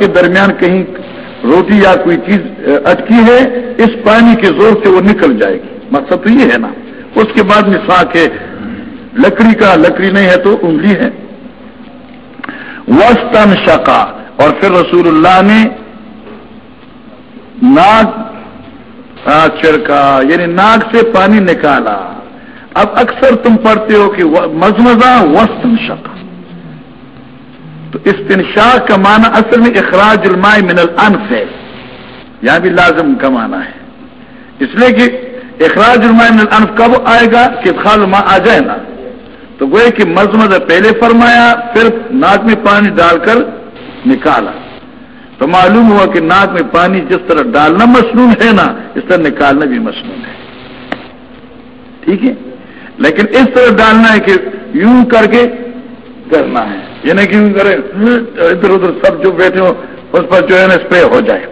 کے درمیان کہیں روٹی یا کوئی چیز اٹکی ہے، اس پانی کے زور سے وہ نکل جائے گی۔ مقصد تو یہ ہے نا۔ اس کے بعد مساک ہے۔ لکڑی کا، لکڑی نہیں ہے تو انگلی ہے۔ وسطن شکا اور پھر رسول اللہ نے ناک چھڑکا یعنی ناک سے پانی نکالا۔ اب اکثر تم پڑھتے ہو کہ مزمزہ وسطن شکا تو استنشاق کا معنی اصل میں اخراج الماء من الانف ہے۔ یہاں بھی لازم کا معنی ہے۔ اس لیے کہ اخراج الماء من الانف کب آئے گا کہ خال ماں آ جائے نا۔ تو وہ کہ مزمد پہلے فرمایا، پھر ناک میں پانی ڈال کر نکالا۔ تو معلوم ہوا کہ ناک میں پانی جس طرح ڈالنا مصنون ہے نا، اس طرح نکالنا بھی مصنون ہے۔ ٹھیک ہے؟ لیکن اس طرح ڈالنا ہے کہ یوں کر کے کرنا ہے۔ یہ نہیں کیوں کرے ہاں، ادھر ادھر سب جو بیٹھے ہو اس پر جو ہے نا اسپرے ہو جائے۔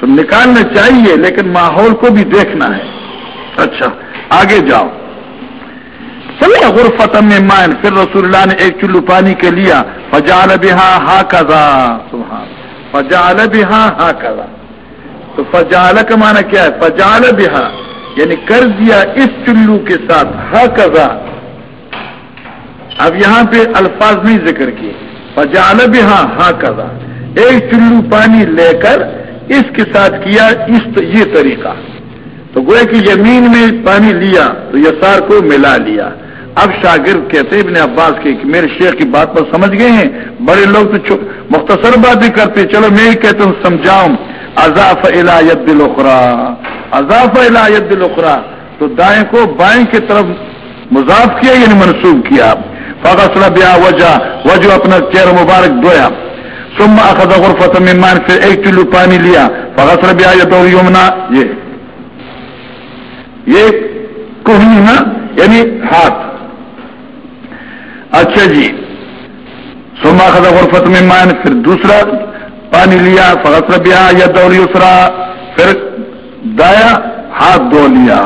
تو نکالنا چاہیے، لیکن ماحول کو بھی دیکھنا ہے۔ اچھا آگے جاؤ۔ چلے غرفت میں مائن پھر رسول اللہ نے ایک چلو پانی کے لیا۔ فجال بہا ہا کزا سبحان۔ فجال بہا ہا کزا تو فجال کا معنی کیا ہے؟ فجال بہا یعنی کر دیا اس چلو کے ساتھ ہا کزا اب یہاں پہ الفاظ نہیں ذکر کیے۔ فجال بھی ہاں ہاں کرا ایک چلو پانی لے کر اس کے ساتھ کیا اس یہ طریقہ۔ تو گویا کہ یمین میں پانی لیا، تو یسار کو ملا لیا۔ اب شاگرد کہتے ابن عباس کے کہ میرے شیخ کی بات پر سمجھ گئے ہیں۔ بڑے لوگ تو مختصر بات بھی کرتے چلو میں ہی کہتا ہوں، سمجھاؤں۔ اضاف الایت دل اخرا اضاف الایت دل اخرا تو دائیں کو بائیں کی طرف مضاف کیا یعنی منسوخ کیا۔ آپ فغسل بیا وجہ وجہ اپنا چہرہ مبارک دھویا ثم اخذ غرفت من مان پھر ایک چلو پانی لیا. فغسل بیا یدو یمنا. یہ. یہ کوہنی نا؟ یعنی ہاتھ. اچھا جی. ثم اخذ غرفت من مان پھر دوسرا پانی لیا. فغسل بیا یدو یسرا. پھر دایا ہاتھ دھو لیا.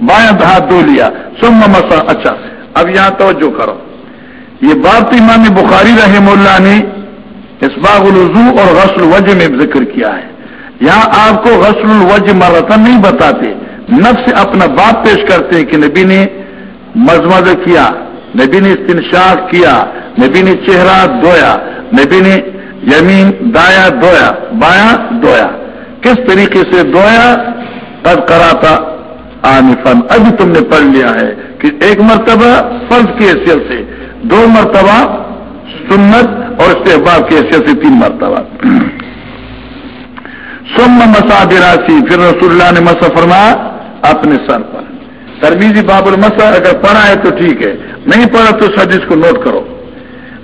بایاں ہاتھ دھو لیا. ثم مسا اچھا. اب یہاں توجہ کرو۔ یہ بات امام بخاری رحم اللہ نے اسباغ الوضو اور غسل وجہ میں ذکر کیا ہے۔ یہاں آپ کو غسل الوجہ مرتن نہیں بتاتے، نفس اپنا باپ پیش کرتے ہیں کہ نبی نے مزمز کیا، نبی نے استنشاق کیا، نبی نے چہرہ دھویا، نبی نے یمین دایا دھویا، بایاں دھویا۔ کس طریقے سے دھویا؟ تب کرا تھا آنفن ابھی تم نے پڑھ لیا ہے۔ کہ ایک مرتبہ فرض کی حیثیت سے، دو مرتبہ سنت اور استحباب کی حیثیت سے تین مرتبہ۔ سم مسا براسی پھر رسول اللہ نے مسا فرمایا اپنے سر پر۔ ترمیزی باب المسا، اگر پڑھا ہے تو ٹھیک ہے، نہیں پڑھا تو اس حدیث کو نوٹ کرو۔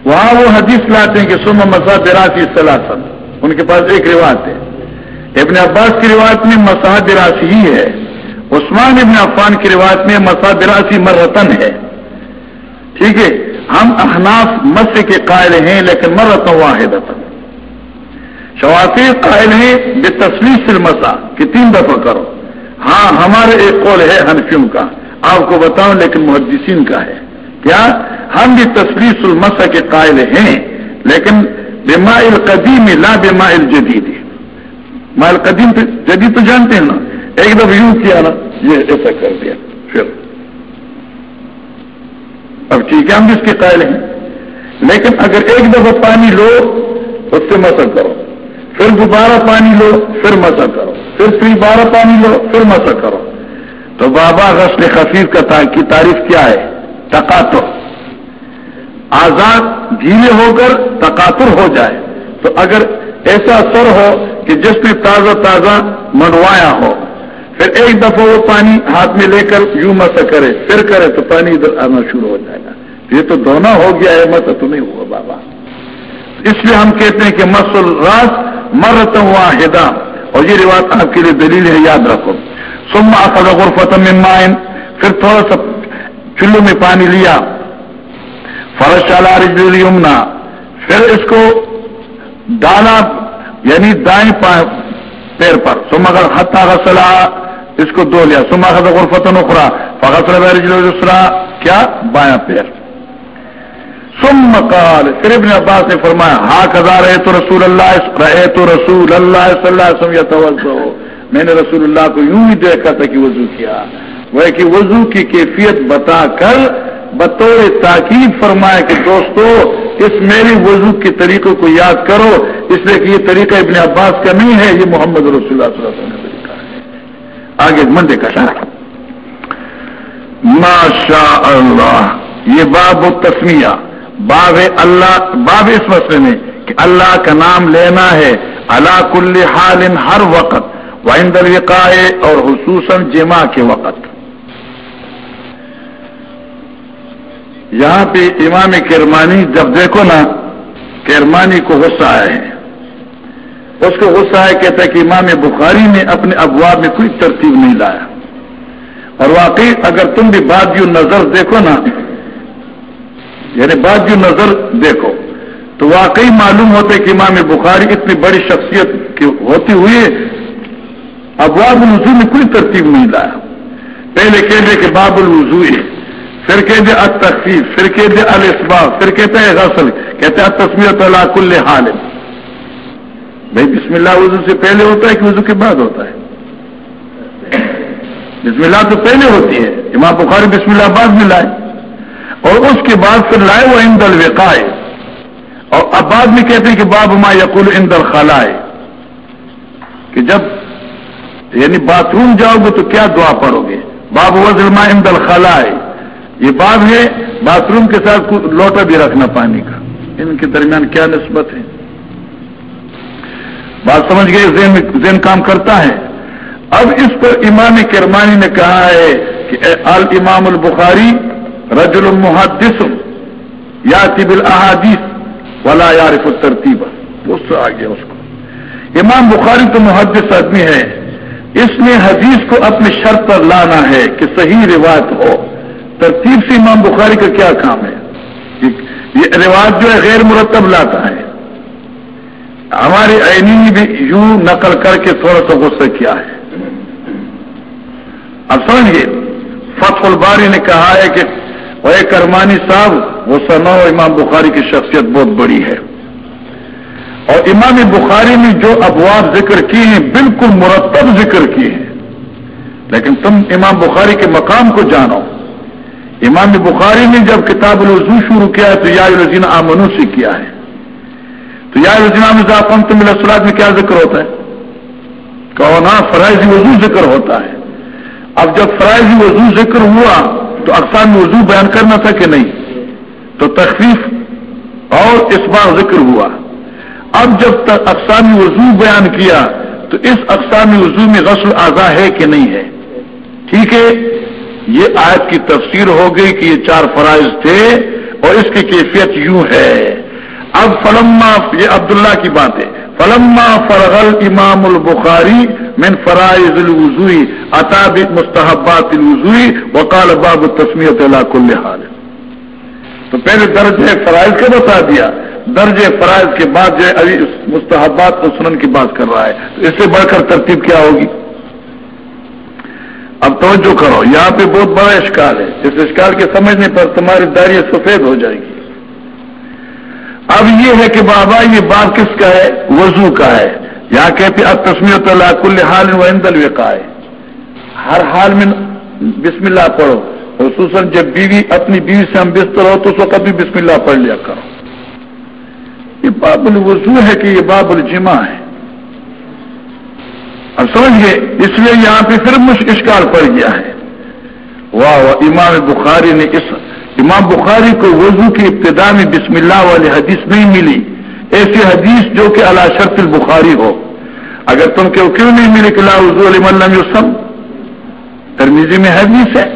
وہاں وہ حدیث لاتے ہیں کہ سم مسا براسی سلاسن ان کے پاس ایک روایت ہے۔ ابن عباس کی روایت میں مسا براسی ہی ہے۔ عثمان ابن عفان کی روایت میں مسا براسی مرتن ہے۔ ٹھیک ہے، ہم احناف مس کے قائل ہیں، لیکن مرتن واحد شوافی قائل ہیں بے تصویر سے مسا کہ تین دفعہ کرو۔ ہاں ہمارے ایک قول ہے حنفیوں کا۔ آپ کو بتاؤں، لیکن محدثین کا ہے۔ کیا؟ ہم بھی تصویر المسا کے قائل ہیں، لیکن بیما القدیم، لا بیما الجدید۔ مائل قدیم جدید تو جانتے ہیں نا؟ ایک دفعہ یوں کیا نا یہ ایسا کر دیا پھر اب ٹھیک ہے ہم بھی اس کے قائل ہیں لیکن اگر ایک دفعہ پانی لو اس سے مسا کرو پھر دوبارہ پانی لو پھر مسا کرو پھر پھر بارہ پانی لو پھر مسا کرو تو بابا غسل خفیف کا کی تعریف کیا ہے تقاتر آزاد گیلے ہو کر تقاتر ہو جائے تو اگر ایسا اثر ہو کہ جس نے تازہ تازہ منڈوایا ہو پھر ایک دفعہ وہ پانی ہاتھ میں لے کر یوں مسا کرے، پھر کرے تو پانی ادھر آنا شروع ہو جائے گا۔ یہ تو دونوں ہو گیا ہے مسا تو نہیں ہوا بابا۔ اس لیے ہم کہتے ہیں کہ مسل راس مرت واحدہ اور یہ روایت آپ کے لیے دلیل ہے، یاد رکھو۔ سما اخذ غرفت مائن پھر تھوڑا سا چلو میں پانی لیا۔ فرش علی رجل یمنا پھر اس کو ڈالا یعنی دائیں پیر پر۔ سما اگر حتہ غسلا اس کو دو لیا. سما اخذ غرفت نخرا فغسل کیا؟ بایاں پیر. سم مکال پھر ابن عباس نے فرمایا، ہا کزا رہے تو رسول اللہ؟ رہے تو رسول اللہ صلی اللہ علیہ وسلم یا توجہ میں نے رسول اللہ کو یوں ہی دیکھا تھا کہ وضو کیا۔ وہ کہ وضو کی کیفیت بتا کر بطور تاکید فرمایا کہ دوستو، اس میری وضو کے طریقوں کو یاد کرو۔ اس لیے کہ یہ طریقہ ابن عباس کا نہیں ہے، یہ محمد رسول اللہ صلی اللہ علیہ وسلم آگے منڈے کا شرح ماشاء اللہ یہ باب و تسمیہ باب اللہ، باب اس مسئلے میں کہ اللہ کا نام لینا ہے اللہ کل حال ہر وقت وائند القائے اور خصوصاً جمع کے وقت۔ یہاں پہ امام کرمانی، جب دیکھو نا، کرمانی کو غصہ آئے ہیں اس کو غصہ ہے، کہتا ہے کہ امام بخاری نے اپنے ابواب میں کوئی ترتیب نہیں لایا۔ اور واقعی اگر تم بھی بات یوں نظر دیکھو نا یعنی بات جو نظر دیکھو، تو واقعی معلوم ہوتا ہے کہ امام بخاری اتنی بڑی شخصیت کی ہوتی ہوئی ابواب الوضو میں کوئی ترتیب نہیں لایا۔ پہلے کہہ دے کہ باب الوضو پھر کہہ دے التخفیف، پھر کہہ دے الاسباب پھر کہتے ہیں غسل کہتے ہیں تصویر اللہ کل حال۔ بھائی بسم اللہ وضو سے پہلے ہوتا ہے کہ وضو کے بعد ہوتا ہے؟ بسم اللہ تو پہلے ہوتی ہے۔ امام بخاری بسم اللہ بعد میں لائے۔ اور اس کے بعد پھر لائے وہ ان دل اور اب بعد میں کہتے ہیں کہ باب ما یقول ان دل کہ جب یعنی باتھ روم جاؤ گے تو کیا دعا پڑھو گے؟ باب وزل ما ان دل خلائے یہ باب ہے باتھ روم کے ساتھ لوٹا بھی رکھنا پانی کا۔ ان کے درمیان کیا نسبت ہے؟ بات سمجھ گئے، ذہن کام کرتا ہے۔ اب اس پر امام کرمانی نے کہا ہے کہ امام البخاری رجل المحدث یا طب الحادیث ولا یارف الترتیب۔ اس سے آگے اس کو۔ امام بخاری تو محدث آدمی ہے۔ اس نے حدیث کو اپنے شرط پر لانا ہے کہ صحیح روایت ہو۔ ترتیب سے امام بخاری کا کیا کام ہے؟ یہ رواج جو ہے غیر مرتب لاتا ہے۔ ہماری عینی نے بھی یوں نقل کر کے تھوڑا سا غصہ کیا ہے۔ اب سمجھئے فتح الباری نے کہا ہے کہ اور کرمانی صاحب، وہ سنا امام بخاری کی شخصیت بہت بڑی ہے۔ اور امام بخاری نے جو ابواب ذکر کیے ہیں، بالکل مرتب ذکر کیے ہیں۔ لیکن تم امام بخاری کے مقام کو جانو۔ امام بخاری نے جب کتاب الوضو شروع کیا ہے تو یا الزین آمنو سے کیا ہے۔ تو یا الزین تم السلاد میں کیا ذکر ہوتا ہے؟ کہو نا، فرائضی وضو ذکر ہوتا ہے۔ اب جب فرائضی وضو ذکر ہوا تو اقسام وضو بیان کرنا تھا کہ نہیں؟ تو تخفیف اور اس بار ذکر ہوا۔ اب جب تک اقسام وضو بیان کیا تو اس اقسام وضو میں غسل اعضا ہے کہ نہیں ہے؟ ٹھیک ہے، یہ آیت کی تفسیر ہو گئی کہ یہ چار فرائض تھے اور اس کی کیفیت یوں ہے۔ اب فلما، یہ عبداللہ کی بات ہے، فلما فرغل امام البخاری من فرائض الوضوئی اطاب مستحبات الوضوئی وقال باب التسمیت کل حال. تو پہلے درجہ فرائض کا بتا دیا درج فرائض کے بعد جو ابھی مستحبات و سنن کی بات کر رہا ہے، تو اس سے بڑھ کر ترتیب کیا ہوگی؟ اب توجہ کرو، یہاں پہ بہت بڑا اشکال ہے، اس اشکال کے سمجھنے پر تمہاری داری سفید ہو جائے گی۔ اب یہ ہے کہ بابا، یہ بات کس کا ہے؟ وضو کا ہے۔ یا کہتے اب تسمیت اللہ کل حال و اندل وقا ہے ہر حال میں بسم اللہ پڑھو۔ خصوصاً جب بیوی، اپنی بیوی سے ہم بستر ہو تو اس وقت بھی بسم اللہ پڑھ لیا کرو۔ یہ باب الوضو ہے کہ یہ باب الجمع ہے۔ اب سمجھ گئے اس لیے یہاں پہ پھر مشک پڑ گیا ہے۔ واہ واہ، امام بخاری نے اس امام بخاری کو وضو کی ابتدا میں بسم اللہ والی حدیث نہیں ملی، ایسی حدیث جو کہ اللہ شرط البخاری ہو۔ اگر تم کیوں کیوں نہیں ملی کہ لا وضو علی یوسم ترمیزی میں حدیث ہے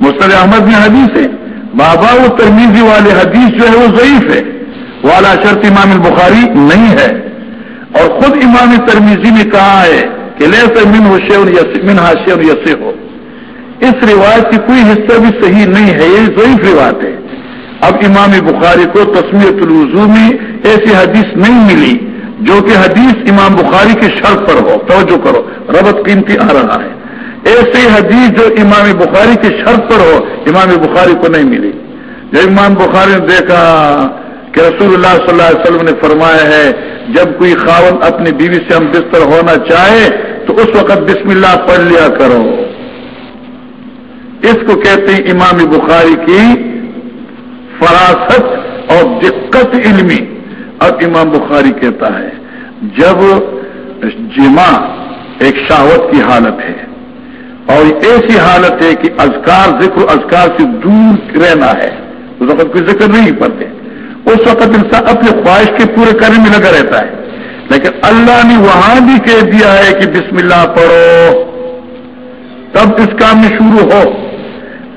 مستر احمد میں حدیث ہے۔ بابا وہ ترمیزی والے حدیث جو ہے وہ ضعیف ہے، وہ اعلیٰ شرط امام البخاری نہیں ہے۔ اور خود امام ترمیزی نے کہا ہے کہ لے سر من ہو شیون من ہاشے یسے ہو اس روایت کی کوئی حصہ بھی صحیح نہیں ہے یہ ضعیف روایت ہے۔ اب امام بخاری کو تسمیت الوضو میں ایسی حدیث نہیں ملی جو کہ حدیث امام بخاری کی شرط پر ہو۔ توجہ کرو، ربط قیمتی آ رہا ہے۔ ایسی حدیث جو امام بخاری کی شرط پر ہو، امام بخاری کو نہیں ملی۔ جب امام بخاری نے دیکھا کہ رسول اللہ صلی اللہ علیہ وسلم نے فرمایا ہے، جب کوئی خاون اپنی بیوی سے ہم بستر ہونا چاہے تو اس وقت بسم اللہ پڑھ لیا کرو۔ اس کو کہتے ہیں امام بخاری کی فراست اور دقت علمی۔ اب امام بخاری کہتا ہے، جب جمع ایک شاوت کی حالت ہے اور ایسی حالت ہے کہ ازکار ذکر ازکار سے دور رہنا ہے، اس وقت کوئی ذکر نہیں پڑتے اس وقت انسان اپنے خواہش کے پورے کرنے میں لگا رہتا ہے۔ لیکن اللہ نے وہاں بھی کہہ دیا ہے کہ بسم اللہ پڑھو، تب اس کام میں شروع ہو۔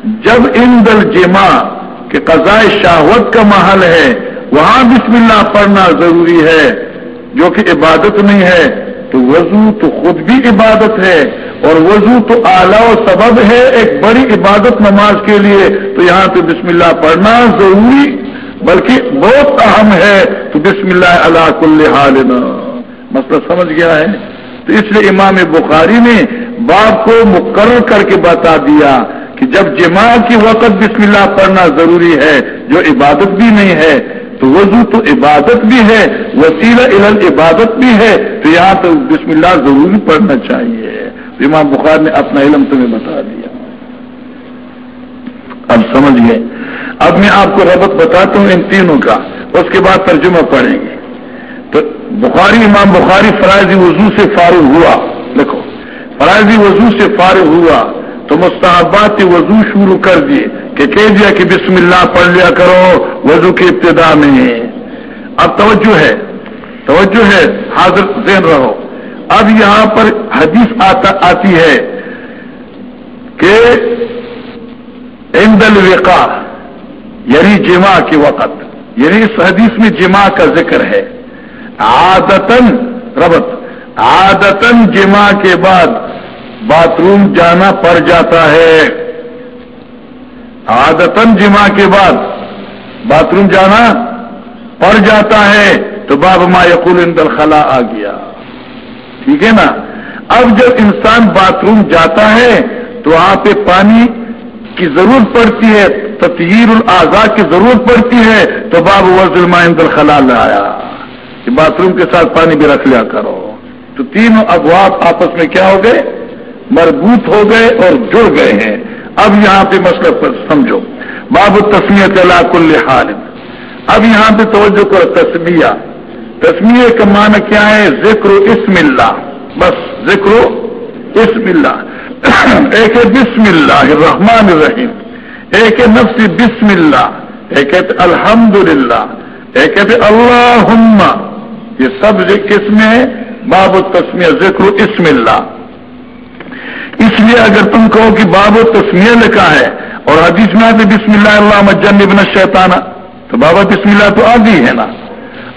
جب ان دل جمع کے قضاء شاہوت کا محل ہے، وہاں بسم اللہ پڑھنا ضروری ہے، جو کہ عبادت نہیں ہے، تو وضو تو خود بھی عبادت ہے، اور وضو تو اعلیٰ و سبب ہے ایک بڑی عبادت نماز کے لیے۔ تو یہاں پہ بسم اللہ پڑھنا ضروری، بلکہ بہت اہم ہے، تو بسم اللہ اللہ کل حال مسئلہ سمجھ گیا ہے؟ تو اس لیے امام بخاری نے باپ کو مقرر کر کے بتا دیا۔ کہ جب جمع کی وقت بسم اللہ پڑھنا ضروری ہے، جو عبادت بھی نہیں ہے، تو وضو تو عبادت بھی ہے، وسیلہ علم عبادت بھی ہے، تو یہاں تو بسم اللہ ضروری پڑھنا چاہیے۔ امام بخار نے اپنا علم تمہیں بتا دیا۔ اب سمجھ گئے۔ اب میں آپ کو ربط بتاتا ہوں ان تینوں کا، اس کے بعد ترجمہ پڑھیں گے۔ تو بخاری، امام بخاری فرائضی وضو سے فارغ ہوا۔ دیکھو فرائضی وضو سے فارغ ہوا۔ تو مستحبات وضو شروع کر دیے کہ کہہ دیا کہ بسم اللہ پڑھ لیا کرو، وضو کی ابتدا میں اب توجہ ہے توجہ ہے، حاضر ذہن رہو۔ اب یہاں پر حدیث آتا آتی ہے کہ اندل وقا یعنی جمع کے وقت یعنی اس حدیث میں جمع کا ذکر ہے۔ عادتن ربط عادتن جمع کے بعد باتھ روم جانا پڑ جاتا ہے۔ عادتن جمع کے بعد باتھ روم جانا پڑ جاتا ہے تو باب ما یقول اندر خلا آ گیا۔ ٹھیک ہے نا؟ اب جب انسان باتھ روم جاتا ہے تو وہاں پہ پانی کی ضرورت پڑتی ہے تطہیر الاضا کی ضرورت پڑتی ہے تو باب وزل اندر خلا لایا کہ باتھ روم کے ساتھ پانی بھی رکھ لیا کرو۔ تو تینوں ابواب آپس میں کیا ہو گئے؟ مربوط ہو گئے اور جڑ گئے ہیں۔ اب یہاں پہ مسئلہ پر سمجھو۔ باب تسمیت اللہ کل حال۔ اب یہاں پہ توجہ کرو، تسمیہ۔ تسمیہ کا معنی کیا ہے؟ ذکر اسم اللہ۔ بس ذکر اسم اللہ۔ ایک ہے بسم اللہ الرحمن الرحیم۔ ایک ہے نفس بسم اللہ۔ ایک ہے الحمد للہ ایک ہے اللہ یہ سب کس میں باب تسمیہ ذکر اسم اللہ۔ اس لیے اگر تم کہو کہ باب و تسمیہ لکھا ہے اور حدیث میں آتے بسم اللہ اللہ مجن ابن شیطانہ تو بابا بسم اللہ تو آدھی ہے نا۔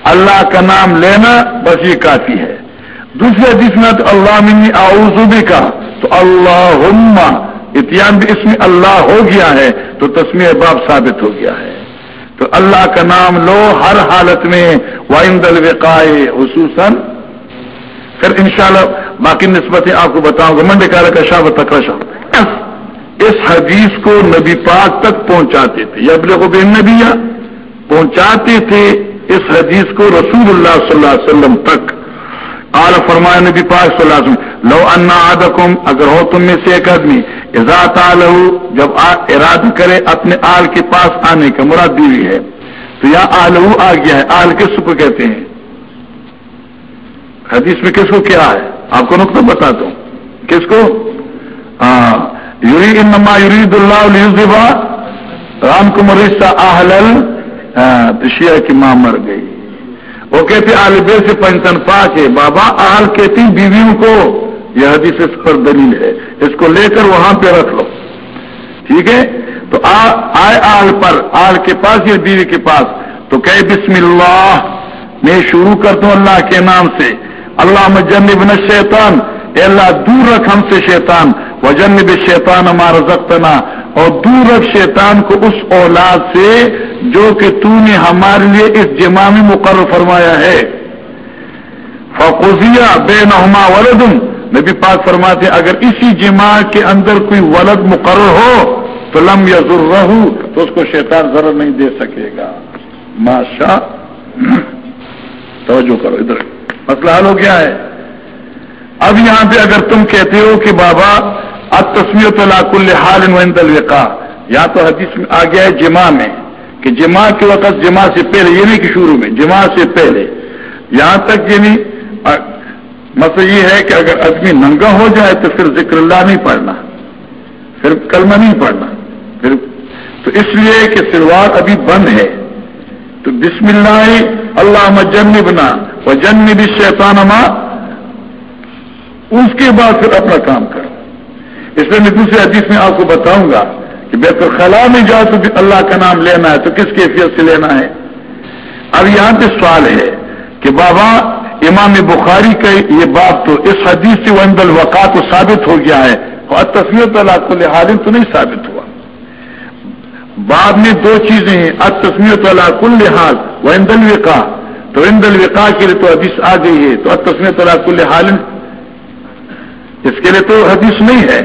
اللہ کا نام لینا بس یہ کافی ہے۔ دوسرے حدیث میں تو اللہ منی آؤزوبی کا تو اللہ اتیان بھی اس میں اللہ ہو گیا ہے، تو تسمیہ باب ثابت ہو گیا ہے۔ تو اللہ کا نام لو ہر حالت میں وائند الوقائے خصوصاً۔ پھر انشاءاللہ باقی نسبتیں آپ کو بتاؤں گا منڈے کار کا شاہ تکرشا اس حدیث کو نبی پاک تک پہنچاتے تھے۔ یا بلے کو بے نبیا پہنچاتے تھے اس حدیث کو رسول اللہ صلی اللہ علیہ وسلم تک۔ آل فرمایا نبی پاک صلی اللہ علیہ وسلم، لو انا آدکم اگر ہو تم میں سے ایک آدمی ذات جب ارادہ کرے اپنے آل کے پاس آنے کا، مراد بیوی ہے۔ تو یا آلو آ گیا ہے۔ آل کس کو کہتے ہیں؟ حدیث میں کس کو کیا ہے؟ آپ کو نقطہ بتا دوں کس کو؟ یوری انما یورید اللہ رام کمر آہل شیعہ کی ماں مر گئی۔ وہ کہتے آلبے سے پنچن پا کے بابا آل کہتی بیویوں کو۔ یہ حدیث اس پر دلیل ہے۔ اس کو لے کر وہاں پہ رکھ لو۔ ٹھیک ہے؟ تو آئے آل پر۔ آل کے پاس یا بیوی کے پاس؟ تو کہ بسم اللہ۔ میں شروع کرتا ہوں اللہ کے نام سے۔ اللہ مجنب ن شیطان اے اللہ دور رکھ ہم سے شیطان و جنب شیطان ہمارا زختنا اور دور رکھ شیطان کو اس اولاد سے جو کہ تو نے ہمارے لیے اس جمع میں مقرر فرمایا ہے۔ فقوزیہ بے نما ولدم نبی پاک فرماتے اگر اسی جماع کے اندر کوئی ولد مقرر ہو، تو لم یا رہو تو اس کو شیطان ضرور نہیں دے سکے گا۔ ماشا توجہ کرو، ادھر۔ مسئلہ حل ہو گیا ہے۔ اب یہاں پہ اگر تم کہتے ہو کہ بابا اب تصویر تو لاک الحال الوقا یا تو حدیث میں آ گیا ہے جمع میں کہ جمع کے وقت جمع سے پہلے، یہ نہیں کہ شروع میں جمع سے پہلے۔ یہاں تک یعنی مسئلہ یہ ہے کہ اگر آدمی ننگا ہو جائے تو پھر ذکر اللہ نہیں پڑھنا۔ پھر کلمہ نہیں پڑھنا۔ پھر، تو اس لیے کہ سلوار ابھی بند ہے۔ تو بسم اللہ اللہ جن بنا وہ جن بھی شیطان اس کے بعد پھر اپنا کام کرو اس لیے میں دوسرے حدیث میں آپ کو بتاؤں گا کہ بیت الخلاء میں جاؤ تو اللہ کا نام لینا ہے تو کس کیفیت سے لینا ہے؟ اب یہاں پہ سوال ہے کہ بابا، امام بخاری کا یہ بات تو اس حدیث سے وہ الوقا تو ثابت ہو گیا ہے۔ اور تصویر اللہ کو لحاظ تو نہیں ثابت ہوا۔ بعد میں دو چیزیں ہیں۔ اب تصویر اللہ کل لحاظ وہ الوقا تو اند الوقا کے لیے تو حدیث آ گئی ہے، تو اب تصویر اللہ کل حال۔ اس کے لیے تو حدیث نہیں ہے۔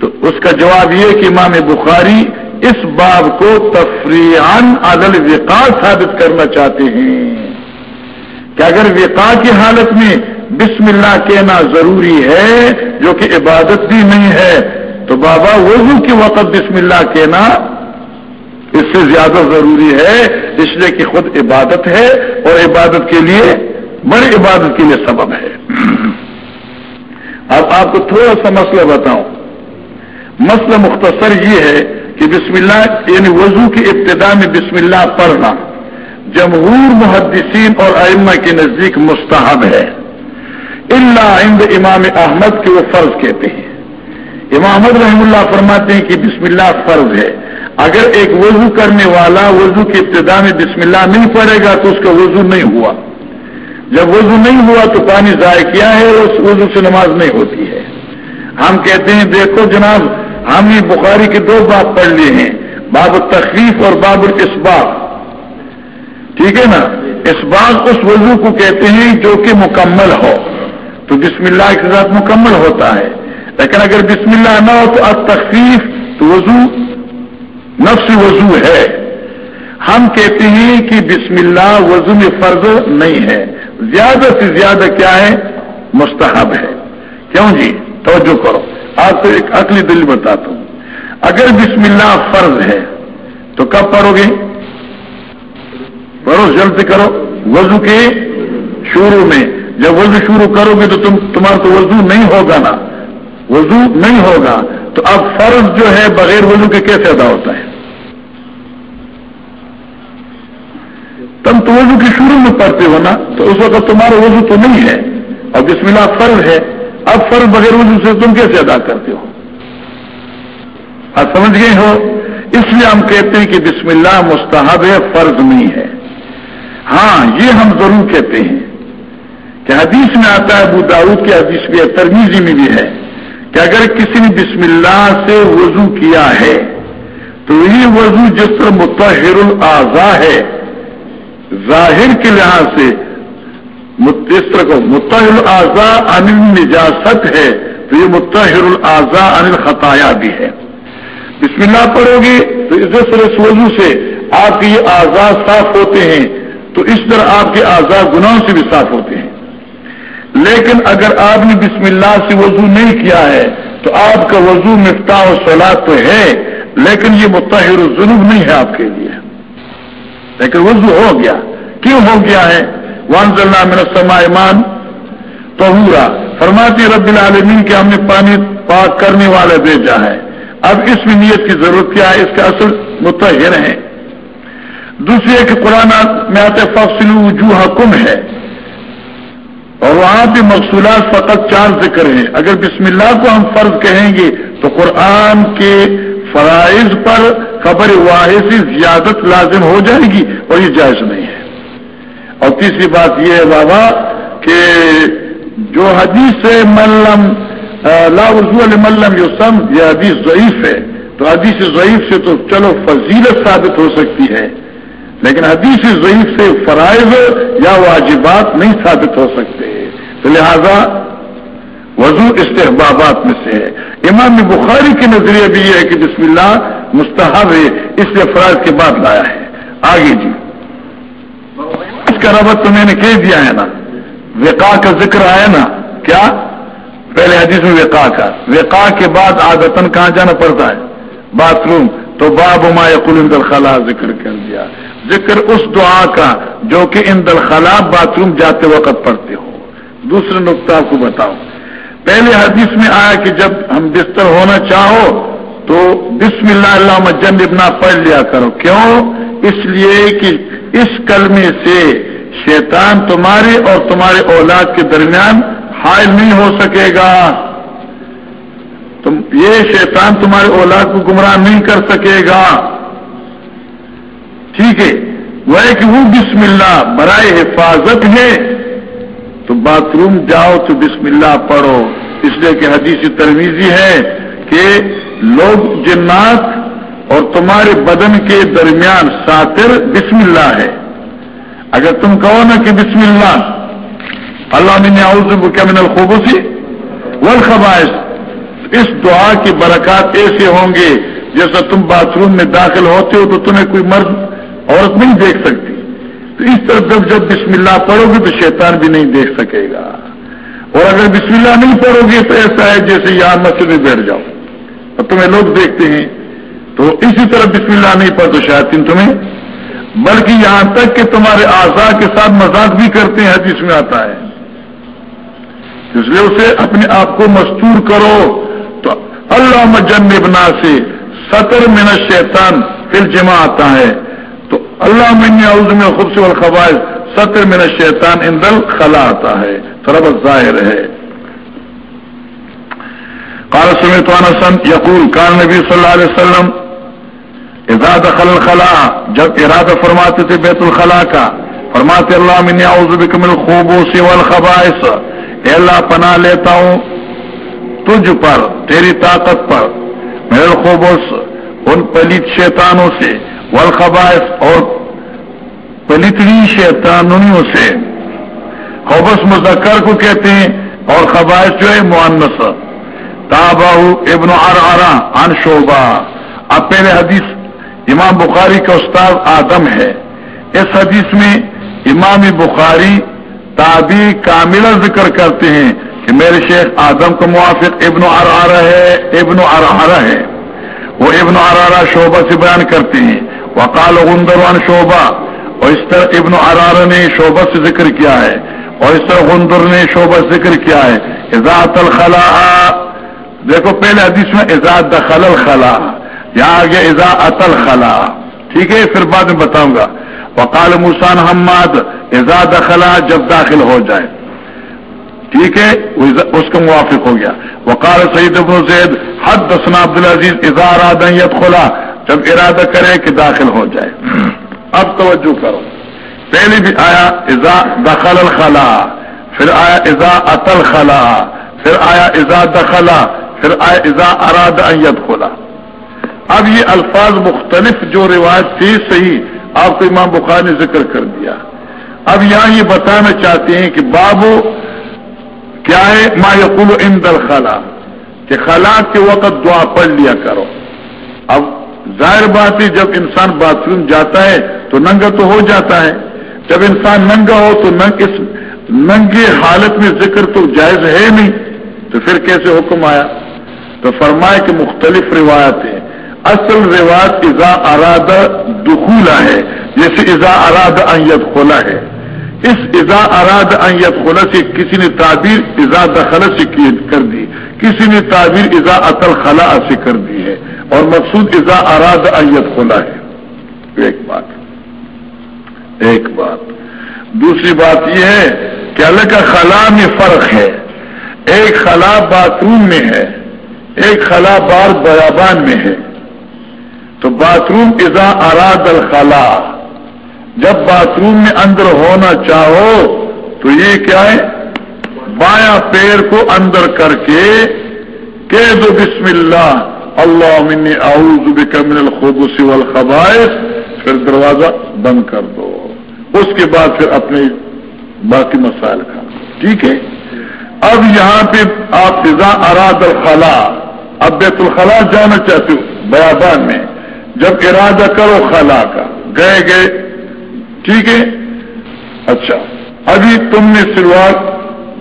تو اس کا جواب یہ کہ امام بخاری اس باب کو تفریح عدل وقا ثابت کرنا چاہتے ہیں۔ کہ اگر وقا کی حالت میں بسم اللہ کہنا ضروری ہے، جو کہ عبادت بھی نہیں ہے، تو بابا وضو کے وقت بسم اللہ کہنا اس سے زیادہ ضروری ہے اس لیے کہ خود عبادت ہے اور عبادت کے لیے بڑی عبادت کے لیے سبب ہے۔ اب آپ کو تھوڑا سا مسئلہ بتاؤں۔ مسئلہ مختصر یہ ہے کہ بسم اللہ یعنی وضو کی ابتدا میں بسم اللہ پڑھنا جمہور محدثین اور ائمہ کے نزدیک مستحب ہے۔ اللہ عند امام احمد کے وہ فرض کہتے ہیں۔ امام احمد رحم اللہ فرماتے ہیں کہ بسم اللہ فرض ہے۔ اگر ایک وضو کرنے والا وضو کی ابتدا میں بسم اللہ نہیں پڑے گا تو اس کا وضو نہیں ہوا۔ جب وضو نہیں ہوا تو پانی ضائع کیا ہے اس وضو سے نماز نہیں ہوتی ہے۔ ہم کہتے ہیں، دیکھو جناب، ہم یہ بخاری کے دو باب پڑھ لیے ہیں۔ باب التخلیف اور باب الاسباب ٹھیک ہے نا؟ اس بات اس وضو کو کہتے ہیں جو کہ مکمل ہو۔ تو بسم اللہ کے ساتھ مکمل ہوتا ہے۔ لیکن اگر بسم اللہ نہ ہو تو اب تخفیف تو وضو نفس وضو ہے۔ ہم کہتے ہیں کہ بسم اللہ وضو میں فرض نہیں ہے۔ زیادہ سے زیادہ کیا ہے؟ مستحب ہے۔ کیوں جی؟ توجہ کرو۔ آپ کو ایک عقلی دل بتاتا ہوں۔ اگر بسم اللہ فرض ہے، تو کب پڑھو گے؟ کرو جلد کرو۔ وضو کے شروع میں۔ جب وضو شروع کرو گے تو تم تمہارا تو وضو نہیں ہوگا نا۔ وضو نہیں ہوگا۔ تو اب فرض جو ہے بغیر وضو کے کیسے ادا ہوتا ہے؟ تم تو وضو کے شروع میں پڑھتے ہو نا، تو اس وقت تمہارا وضو تو نہیں ہے۔ اور بسم اللہ فرض ہے، اب فرض بغیر وضو سے تم کیسے ادا کرتے ہو؟ آپ سمجھ گئے ہو؟ اس لیے ہم کہتے ہیں کہ بسم اللہ مستحب ہے، فرض نہیں ہے۔ ہاں یہ ہم ضرور کہتے ہیں۔ کہ حدیث میں آتا ہے، ابو داود کی حدیث بھی ہے ترمیزی میں بھی ہے۔ کہ اگر کسی نے بسم اللہ سے وضو کیا ہے، تو یہ وضو جس طرح متحر الاضا ہے، ظاہر کے لحاظ سے اس طرح کو متحر الاضا انل نجاست ہے، تو یہ متحر الاضا انل خطایا بھی ہے۔ بسم اللہ پڑھو گے، تو اس طرح وضو سے آپ کے یہ آزاد صاف ہوتے ہیں، تو اس طرح آپ کے آزاد گناہوں سے بھی صاف ہوتے ہیں۔ لیکن اگر آپ نے بسم اللہ سے وضو نہیں کیا ہے، تو آپ کا وضو مفتاح و سلاد تو ہے، لیکن یہ متحر ظلم نہیں ہے آپ کے لیے۔ لیکن وضو ہو گیا۔ کیوں ہو گیا ہے؟ وان اللہ من ایمان تو ہوا فرماتی رب العالمین کے ہم نے پانی پاک کرنے والا بھیجا ہے۔ اب اس میں نیت کی ضرورت کیا ہے؟ اس کا اصل متحر ہے۔ دوسری ایک قرآن میں آتے فصل وجوہ کم ہے۔ اور وہاں بھی مقصولات فقط چار ذکر ہیں۔ اگر بسم اللہ کو ہم فرض کہیں گے تو قرآن کے فرائض پر خبر واحد سے زیادت لازم ہو جائے گی اور یہ جائز نہیں ہے۔ اور تیسری بات یہ ہے بابا کہ جو حدیث ہے ملم لا وضو ملم جو سم یہ حدیث ضعیف ہے۔ تو حدیث ضعیف سے تو چلو فضیلت ثابت ہو سکتی ہے۔ لیکن حدیث ضعیف سے فرائض یا واجبات نہیں ثابت ہو سکتے تو لہذا وضو استحبابات میں سے ہے۔ امام بخاری کے نظریہ بھی یہ ہے کہ بسم اللہ مستحب ہے، اس لیے فرائض کے بعد لایا ہے۔ آگے جی۔ اس کا ربط تو میں نے کہہ دیا ہے نا۔ وقا کا ذکر آیا نا۔ کیا؟ پہلے حدیث میں وقا کا۔ وقا کے بعد آدتن کہاں جانا پڑتا ہے؟ Bathroom. تو باب ما یقول ان خلا ذکر کر دیا۔ ذکر اس دعا کا جو کہ ان خلا باتھ روم جاتے وقت پڑھتے ہو۔ دوسرے نقطہ آپ کو بتاؤ پہلے حدیث میں آیا کہ جب ہم بستر ہونا چاہو تو بسم اللہ اللہ جن ابنا پڑھ لیا کرو۔ کیوں؟ اس لیے کہ اس کلمے سے شیطان تمہارے اور تمہارے اولاد کے درمیان حائل نہیں ہو سکے گا۔ تم یہ شیطان تمہارے اولاد کو گمراہ نہیں کر سکے گا۔ ٹھیک ہے۔ وہ کہ وہ بسم اللہ برائے حفاظت ہے۔ تو باتھ روم جاؤ تو بسم اللہ پڑھو۔ اس لیے کہ حدیث ترمیزی ہے کہ لوگ جنات اور تمہارے بدن کے درمیان ساتر بسم اللہ ہے۔ اگر تم کہو نا کہ بسم اللہ اللہ نے کیا من الخوبوں سے والخبائش اس دعا کی برکات ایسے ہوں گے جیسا تم باتھ روم میں داخل ہوتے ہو تو تمہیں کوئی مرد عورت نہیں دیکھ سکتی۔ تو اس طرح جب جب بسم اللہ پڑھو گے تو شیطان بھی نہیں دیکھ سکے گا۔ اور اگر بسم اللہ نہیں پڑھو گے تو ایسا ہے جیسے یہاں مسجد میں بیٹھ جاؤ۔ اور تمہیں لوگ دیکھتے ہیں۔ تو اسی طرح بسم اللہ نہیں پڑھ تو شاید تمہیں۔ بلکہ یہاں تک کہ تمہارے آزاد کے ساتھ مذاق بھی کرتے ہیں جس میں آتا ہے۔ اس لیے اسے اپنے آپ کو مستور کرو۔ تو اللہ مجن بنا سے سطر من شیطان پھر جمع آتا ہے۔ تو اللہ من عز میں خود سے الخبائز ستر میرا شیطان اندل خلا آتا ہے، تھوڑا ظاہر ہے۔ قال سمیت سن یقول کار نبی صلی اللہ علیہ وسلم، اذا دخل الخلا جب ارادہ فرماتے تھے بیت الخلا کا، فرماتے اللہ من اعوذ بک من الخبوث والخبائث۔ اے اللہ، پناہ لیتا ہوں تجھ پر، تیری طاقت پر میرے الخبوث، ان پلیت شیطانوں سے۔ والخبائف اور پلتری شیطانیوں سے حبس مذکر کو کہتے ہیں اور خبائش جو ہے معنس تابا ابن ارآرا ان شعبہ۔ اب پہلے حدیث امام بخاری کا استاد آدم ہے۔ اس حدیث میں امام بخاری تابی کاملہ ذکر کرتے ہیں کہ میرے شیخ آدم کا موافق ابن ارآرا ہے، ابن ارآرا ہے۔ وہ ابن ارارا شعبہ سے بیان کرتے ہیں۔ وقال غندروان شعبہ اور اس طرح ابن ارار نے شعبہ سے ذکر کیا ہے اور اس طرح غندر نے شعبہ سے ذکر کیا ہے ازاط الخلا دیکھو پہلے حدیث میں ازاد دخل الخلا یہاں آگے ازا اتل خلا ٹھیک ہے، پھر بعد میں بتاؤں گا۔ وقال مسان حماد ازا دخلا جب داخل ہو جائے۔ ٹھیک ہے، اس کا موافق ہو گیا۔ وقال سعید ابن زید حد دسنا عبد العزیز ازار کھلا جب ارادہ کرے کہ داخل ہو جائے۔ اب توجہ کرو۔ پہلے بھی آیا ازا دخل الخلا، پھر آیا ازا اتل خلا پھر آیا ازا دخلا، پھر آیا ازا اراد ایت کھولا اب یہ الفاظ مختلف جو روایت تھی، صحیح، آپ کو امام بخار نے ذکر کر دیا۔ اب یہاں یہ بتانا چاہتے ہیں کہ بابو کیا ہے؟ ما یقول ان دل خلا کہ خلا کے وقت دعا پڑھ لیا کرو۔ اب ظاہر بات ہے، جب انسان باتھ روم جاتا ہے تو ننگا تو ہو جاتا ہے۔ جب انسان ننگا ہو تو ننگ اس ننگے حالت میں ذکر تو جائز ہے نہیں۔ تو پھر کیسے حکم آیا؟ تو فرمائے کہ مختلف روایت ہیں اصل روایت ازا اراد دخولا ہے، جیسے ازا اراد ایت کھولا ہے۔ اس ازا اراد ایت کھولا سے کسی نے تعبیر ازا دخل سے کر دی۔ کسی نے تعبیر ازا اطل خلا سے کر دی ہے اور مقصود ازا اراد ایت کھلا ہے۔ ایک بات۔ ایک بات۔ دوسری بات یہ ہے کہ اللہ کا خلا میں فرق ہے۔ ایک خلا باتھ روم میں ہے۔ ایک خلا بار بیابان میں ہے۔ تو باتھ روم ازا اراد الخلا۔ جب باتھ روم میں اندر ہونا چاہو تو یہ کیا ہے؟ بایاں پیر کو اندر کر کے کہہ دو بسم اللہ اللہ منی اعوذ بک من الخبث والخبائث، پھر دروازہ بند کر دو۔ اس کے بعد پھر اپنے باقی مسائل کا۔ ٹھیک ہے؟ اب یہاں پہ آپ فضا اراد الخلا اب بیت الخلا جانا چاہتے ہو، بیابان میں۔ جب ارادہ کرو خلا کا، گئے گئے۔ ٹھیک ہے؟ اچھا۔ ابھی تم نے سلوار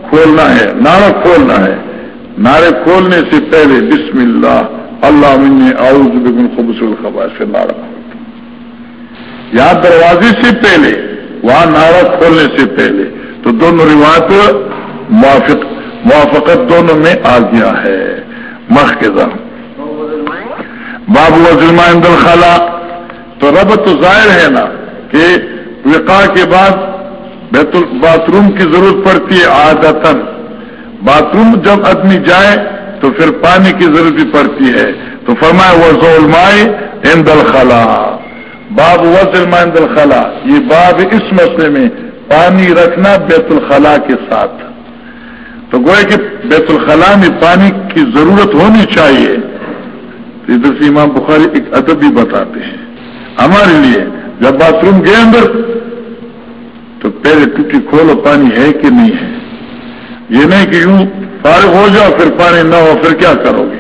کھولنا ہے، نعرہ کھولنا ہے۔ نعرے کھولنے سے پہلے بسم اللہ اللہ من اعوذ بکن خبص الخبا سے نعرہ یہاں دروازے سے پہلے، وہاں نعرہ کھولنے سے پہلے۔ تو دونوں روایت موافق، موافقت دونوں میں آ گیا ہے۔ مخ کے ذرا بابو وزلما الخلا تو رب تو ظاہر ہے نا کہ وقاع کے بعد بیت باتھ روم کی ضرورت پڑتی ہے آدتن باتھ روم جب آدمی جائے تو پھر پانی کی ضرورت بھی پڑتی ہے۔ تو فرمائے وہ زولمائے ہند الخلا باب وزل مائند الخلا یہ باب اس مسئلے میں پانی رکھنا بیت الخلا کے ساتھ۔ تو گوئے کہ بیت الخلا میں پانی کی ضرورت ہونی چاہیے۔ ادھر سے امام بخاری ایک ادب بھی بتاتے ہیں۔ ہمارے لیے جب باتھ روم گئے اندر تو پہلے ٹوٹی کھولو، پانی ہے کہ نہیں ہے؟ یہ نہیں کہ یوں فارغ ہو جاؤ، پھر پانی نہ ہو، پھر کیا کرو گے؟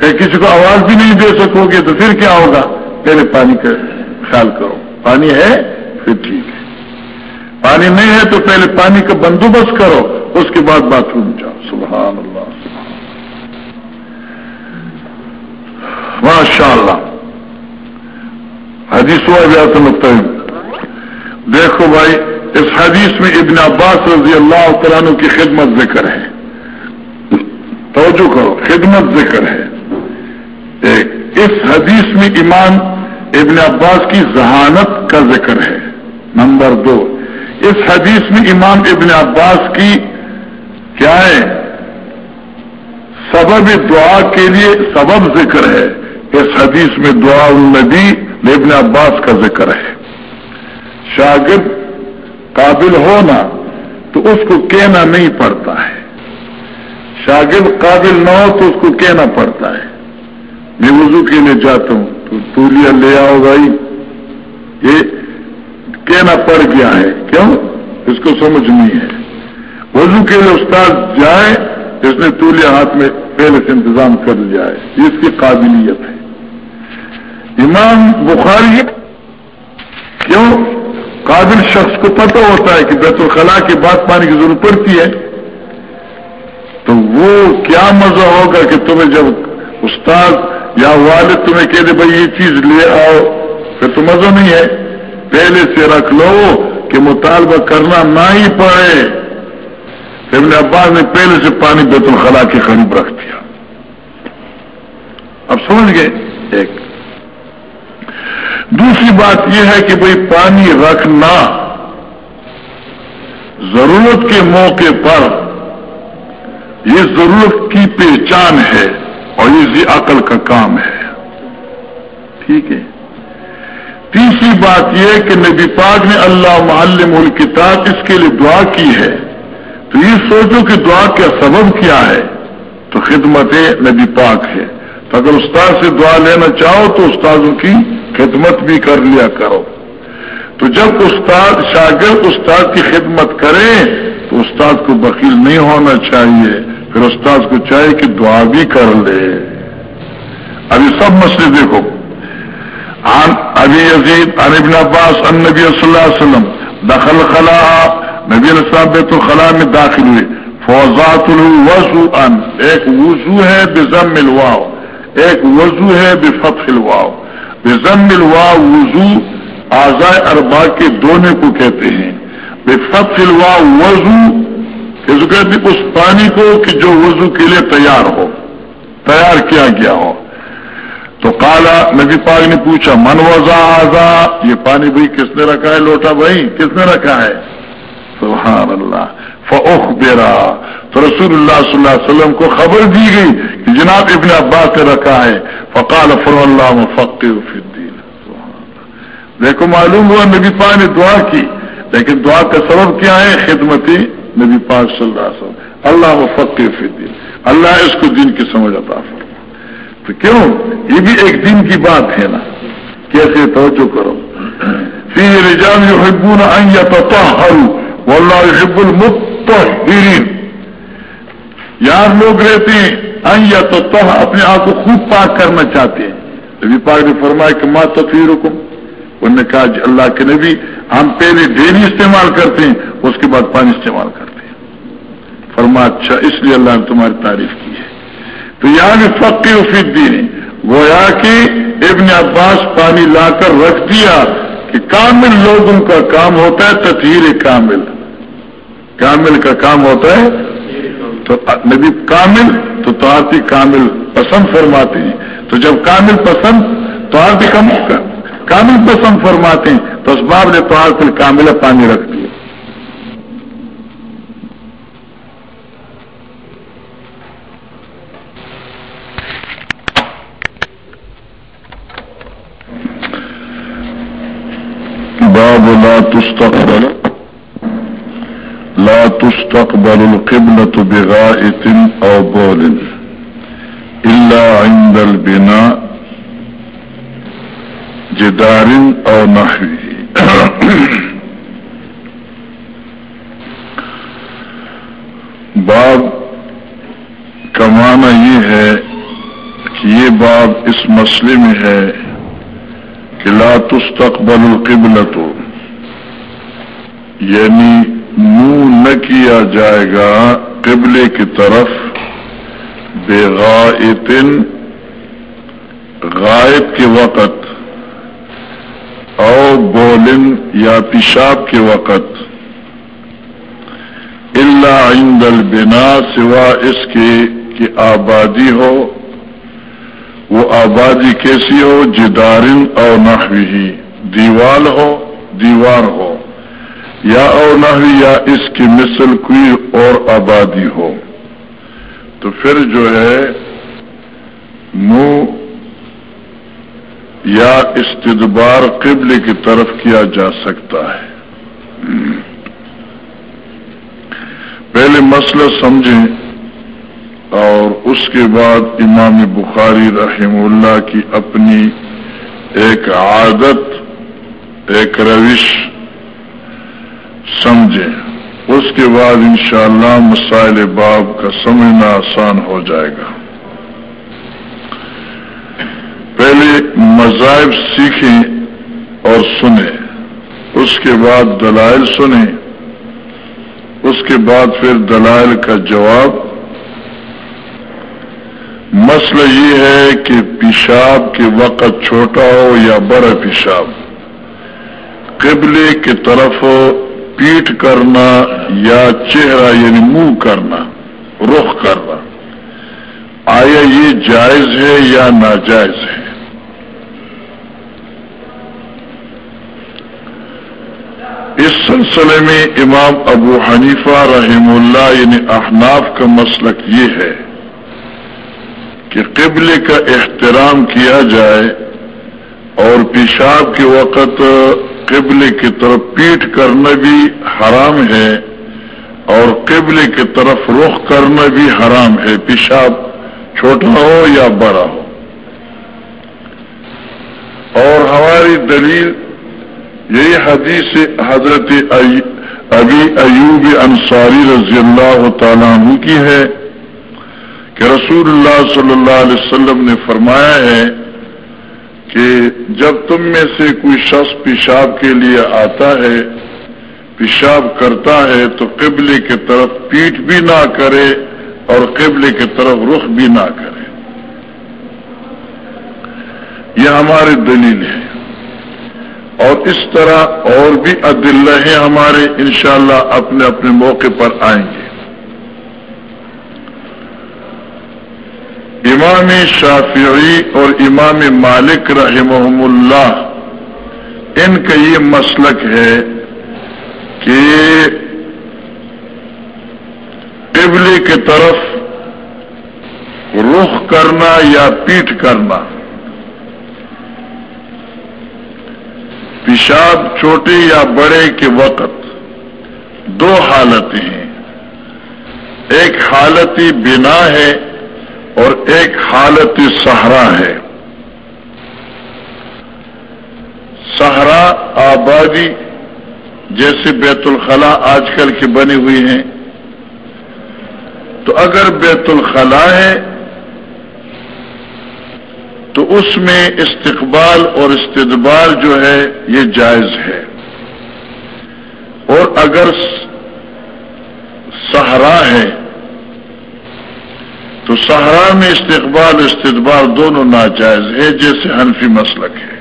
کہ کسی کو آواز بھی نہیں دے سکو گے تو پھر کیا ہوگا؟ پہلے پانی کا خیال کرو۔ پانی ہے، پھر ٹھیک ہے۔ پانی نہیں ہے تو پہلے پانی کا بندوبست کرو، اس کے بعد باتھ روم جاؤ۔ سبحان اللہ۔ ماشاء اللہ حدیث ہوا گیا تو نقطۂ دیکھو بھائی، اس حدیث میں ابن عباس رضی اللہ تعالیٰ کی خدمت ذکر ہے۔ توجہ کرو، خدمت ذکر ہے۔ اس حدیث میں امام ابن عباس کی ذہانت کا ذکر ہے۔ نمبر دو، اس حدیث میں امام ابن عباس کی کیا ہے؟ سبب دعا کے لیے سبب ذکر ہے۔ اس حدیث میں دعا النبی ابن عباس کا ذکر ہے۔ شاگرد قابل ہونا تو اس کو کہنا نہیں پڑتا ہے۔ شاگرد قابل نہ ہو تو اس کو کہنا پڑتا ہے۔ میں وضو کے لیے جاتا ہوں تو تولیا لے آؤ بھائی۔ یہ کہنا پڑ گیا ہے۔ کیوں؟ اس کو سمجھ نہیں ہے۔ وضو کے لیے استاد جائے، اس نے تولیا ہاتھ میں پہلے سے انتظام کر لیا ہے۔ اس کی قابلیت ہے۔ امام بخاری کیوں؟ قابل شخص کو پتہ ہوتا ہے کہ بیت الخلاء کے بعد پانی کی ضرورت پڑتی ہے، تو وہ کیا مزہ ہوگا کہ تمہیں جب استاد یا والد تمہیں کہہ دے، بھائی یہ چیز لے آؤ، پھر تو مزہ نہیں ہے۔ پہلے سے رکھ لو کہ مطالبہ کرنا نہ ہی پڑے۔ ابن عباس نے پہلے سے پانی بیت الخلاء کے قریب رکھ دیا۔ اب سمجھ گئے؟ ایک دوسری بات یہ ہے کہ بھئی پانی رکھنا ضرورت کے موقع پر یہ ضرورت کی پہچان ہے اور یہ عقل کا کام ہے۔ ٹھیک ہے۔ تیسری بات یہ کہ نبی پاک نے اللہ معلم الکتاب اس کے لیے دعا کی ہے۔ تو یہ سوچو کہ دعا کا سبب کیا ہے۔ تو خدمت نبی پاک ہے۔ تو اگر استاد سے دعا لینا چاہو تو استادوں کی خدمت بھی کر لیا کرو۔ تو جب استاد شاگرد استاد کی خدمت کرے، تو استاد کو بکیل نہیں ہونا چاہیے۔ پھر استاد کو چاہیے کہ دعا بھی کر لے۔ ابھی سب مسئلے دیکھو۔ ابھی عزیز ابن عباس ان نبی صلی اللہ علیہ وسلم۔ دخل خلا، نبی السلام بیت الخلاء میں داخل ہوئے۔ فوزات الوضو ان ایک وضو ہے بزم الواؤ ایک وضو ہے بفتح الواؤ بزم الوا وضو، آزائے اربا کے دونے کو کہتے ہیں۔ بے فتح الوا وضو کہتے اس پانی کو کہ جو وضو کے لیے تیار ہو، تیار کیا گیا ہو۔ تو کالا نبی پاک نے پوچھا، من وزا آزا یہ پانی بھائی کس نے رکھا ہے؟ لوٹا بھائی، کس نے رکھا ہے؟ سبحان اللہ فوخ بیرا تو رسول اللہ صلی اللہ علیہ وسلم کو خبر دی گئی کہ جناب ابن عباس نے رکھا ہے۔ فقال فر اللہ فقی الدین. دیکھو معلوم ہوا نبی پاک نے دعا کی، لیکن دعا کا سبب کیا ہے؟ خدمتی نبی پاک صلی اللہ علیہ وسلم. اللہ فقی الدین. اللہ اس کو دین کی سمجھ عطا فرما تو کیوں؟ یہ بھی ایک دن کی بات ہے نا کیسے توجہ کرو۔ رجال يحبون ان يتطهروا والله يحب المطهرين یار لوگ رہتے ہیں یا تو تو اپنے آپ کو خوب پاک کرنا چاہتے ہیں۔ نبی پاک نے فرمایا کہ ماں تفیر حکم انہوں نے کہا جی اللہ کے نبی، ہم پہلے ڈیری استعمال کرتے ہیں، اس کے بعد پانی استعمال کرتے ہیں۔ فرما اچھا اس لیے اللہ نے تمہاری تعریف کی ہے۔ تو یہاں بھی فقی فی دی گویا کہ ابن عباس پانی لا کر رکھ دیا کہ کامل لوگوں کا کام ہوتا ہے تطہیر کامل۔ کامل کا کام ہوتا ہے تو نبی کامل تو تو کامل پسند فرماتے ہیں۔ تو جب کامل پسند تو آپ کم کامل پسند فرماتے ہیں، تو اسباب نے تو پھر کامل پانی رکھ دیا۔ باب لا تستقبل۔ تستقبل القبلة بغائط او بول الا عند البناء، جدار او نحوی باب کا معنی یہ ہے کہ یہ باب اس مسئلے میں ہے کہ لا تستقبل القبل تو یعنی منہ نہ کیا جائے گا قبلے کی طرف بے غائب کے وقت، او بولن یا پیشاب کے وقت۔ اللہ عند البنا سوا اس کے کہ آبادی ہو، وہ آبادی کیسی ہو؟ جدارن او نحوی دیوال ہو، دیوار ہو۔ یا او نحوی یا اس کی مثل کوئی اور آبادی ہو۔ تو پھر جو ہے منہ یا استدبار قبل کی طرف کیا جا سکتا ہے۔ پہلے مسئلہ سمجھیں اور اس کے بعد امام بخاری رحم اللہ کی اپنی ایک عادت، ایک روش سمجھیں۔ اس کے بعد انشاءاللہ مسائل باب کا سمجھنا آسان ہو جائے گا۔ پہلے مذاہب سیکھیں اور سنیں۔ اس کے بعد دلائل سنیں۔ اس کے بعد پھر دلائل کا جواب۔ مسئلہ یہ ہے کہ پیشاب کے وقت چھوٹا ہو یا بڑا پیشاب۔ قبلے کی طرف پیٹ کرنا یا چہرہ یعنی منہ کرنا، رخ کرنا۔ آیا یہ جائز ہے یا ناجائز ہے؟ اس سلسلے میں امام ابو حنیفہ رحم اللہ یعنی احناف کا مسلک یہ ہے کہ قبل کا احترام کیا جائے اور پیشاب کے وقت قبل کی طرف پیٹ کرنا بھی حرام ہے اور قبل کی طرف رخ کرنا بھی حرام ہے، پیشاب چھوٹا ہو یا بڑا ہو۔ اور ہماری دلیل یہی حدیث حضرت ابی ایوب انصاری رضی اللہ تعالیٰ عنہ کی ہے کہ رسول اللہ صلی اللہ علیہ وسلم نے فرمایا ہے کہ جب تم میں سے کوئی شخص پیشاب کے لیے آتا ہے، پیشاب کرتا ہے تو قبل کی طرف پیٹ بھی نہ کرے اور قبل کی طرف رخ بھی نہ کرے۔ یہ ہماری دلیل ہے۔ اور اس طرح اور بھی عدلہ ہیں ہمارے، انشاءاللہ اپنے اپنے موقع پر آئیں گے۔ امام شافعی اور امام مالک رحمہم اللہ، ان کا یہ مسلک ہے کہ قبلے کی طرف رخ کرنا یا پیٹ کرنا۔ پیشاب چھوٹے یا بڑے کے وقت دو حالتیں ہیں۔ ایک حالتی بنا ہے اور ایک حالتی سہرا ہے۔ سہرا آبادی جیسے بیت الخلا آج کل کی بنی ہوئی ہیں۔ تو اگر بیت الخلا ہے، تو اس میں استقبال اور استدبار جو ہے، یہ جائز ہے۔ اور اگر سہرا ہے تو سہارا میں استقبال استدبار دونوں ناجائز ہے جیسے حنفی مسلک ہے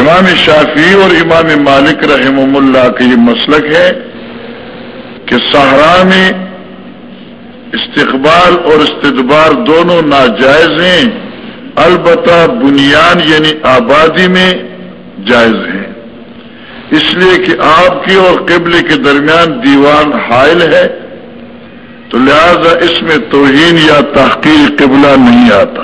امام شافی اور امام مالک رحم اللہ کا یہ مسلک ہے کہ سہارا میں استقبال اور استدبار دونوں ناجائز ہیں، البتہ بنیاد یعنی آبادی میں جائز ہیں۔ اس لیے کہ آپ کی اور قبل کے درمیان دیوان حائل ہے۔ تو لہذا اس میں توہین یا تحقیق قبلہ نہیں آتا۔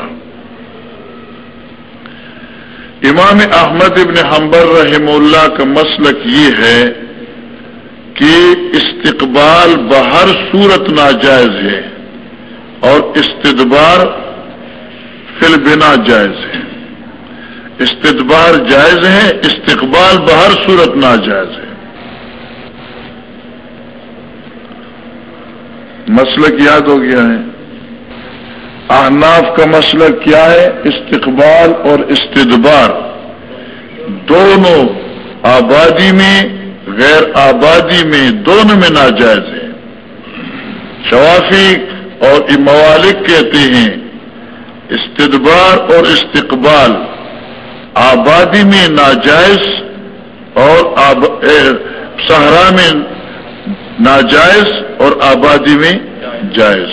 امام احمد ابن حمبر رحم اللہ کا مسلک یہ ہے کہ استقبال بہر صورت ناجائز ہے اور استدبار فل بنا جائز ہے۔ استدبار جائز ہے، استقبال بہر صورت ناجائز ہے۔ مسلک یاد ہو گیا ہے۔ احناف کا مسلک کیا ہے؟ استقبال اور استدبار۔ دونوں آبادی میں، غیر آبادی میں دونوں میں ناجائز ہے شوافی اور ممالک کہتے ہیں، استدبار اور استقبال آبادی میں ناجائز اور صحرا میں ناجائز اور آبادی میں جائز۔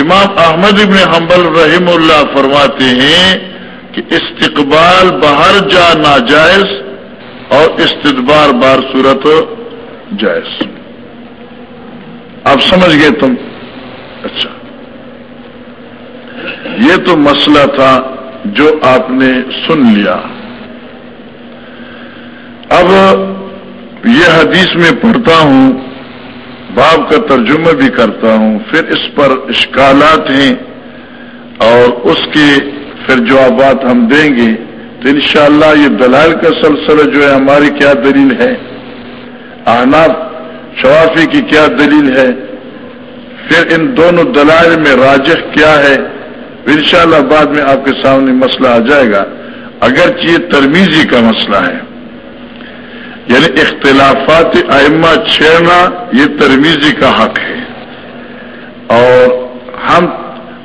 امام احمد ابن حنبل رحم اللہ فرماتے ہیں کہ استقبال باہر جا ناجائز اور استدبار بار صورت جائز۔ آپ سمجھ گئے تم؟ اچھا۔ یہ تو مسئلہ تھا جو آپ نے سن لیا۔ اب یہ حدیث میں پڑھتا ہوں، باب کا ترجمہ بھی کرتا ہوں، پھر اس پر اشکالات ہیں اور اس کے پھر جوابات ہم دیں گے۔ تو انشاءاللہ یہ دلائل کا سلسلہ جو ہے ہماری کیا دلیل ہے؟ احناف، شوافی کی کیا دلیل ہے؟ پھر ان دونوں دلائل میں راجح کیا ہے؟ انشاءاللہ بعد میں آپ کے سامنے مسئلہ آ جائے گا۔ اگرچہ یہ ترمیزی کا مسئلہ ہے۔ یعنی اختلافات ائمہ چھیڑنا یہ ترمیزی کا حق ہے۔ اور ہم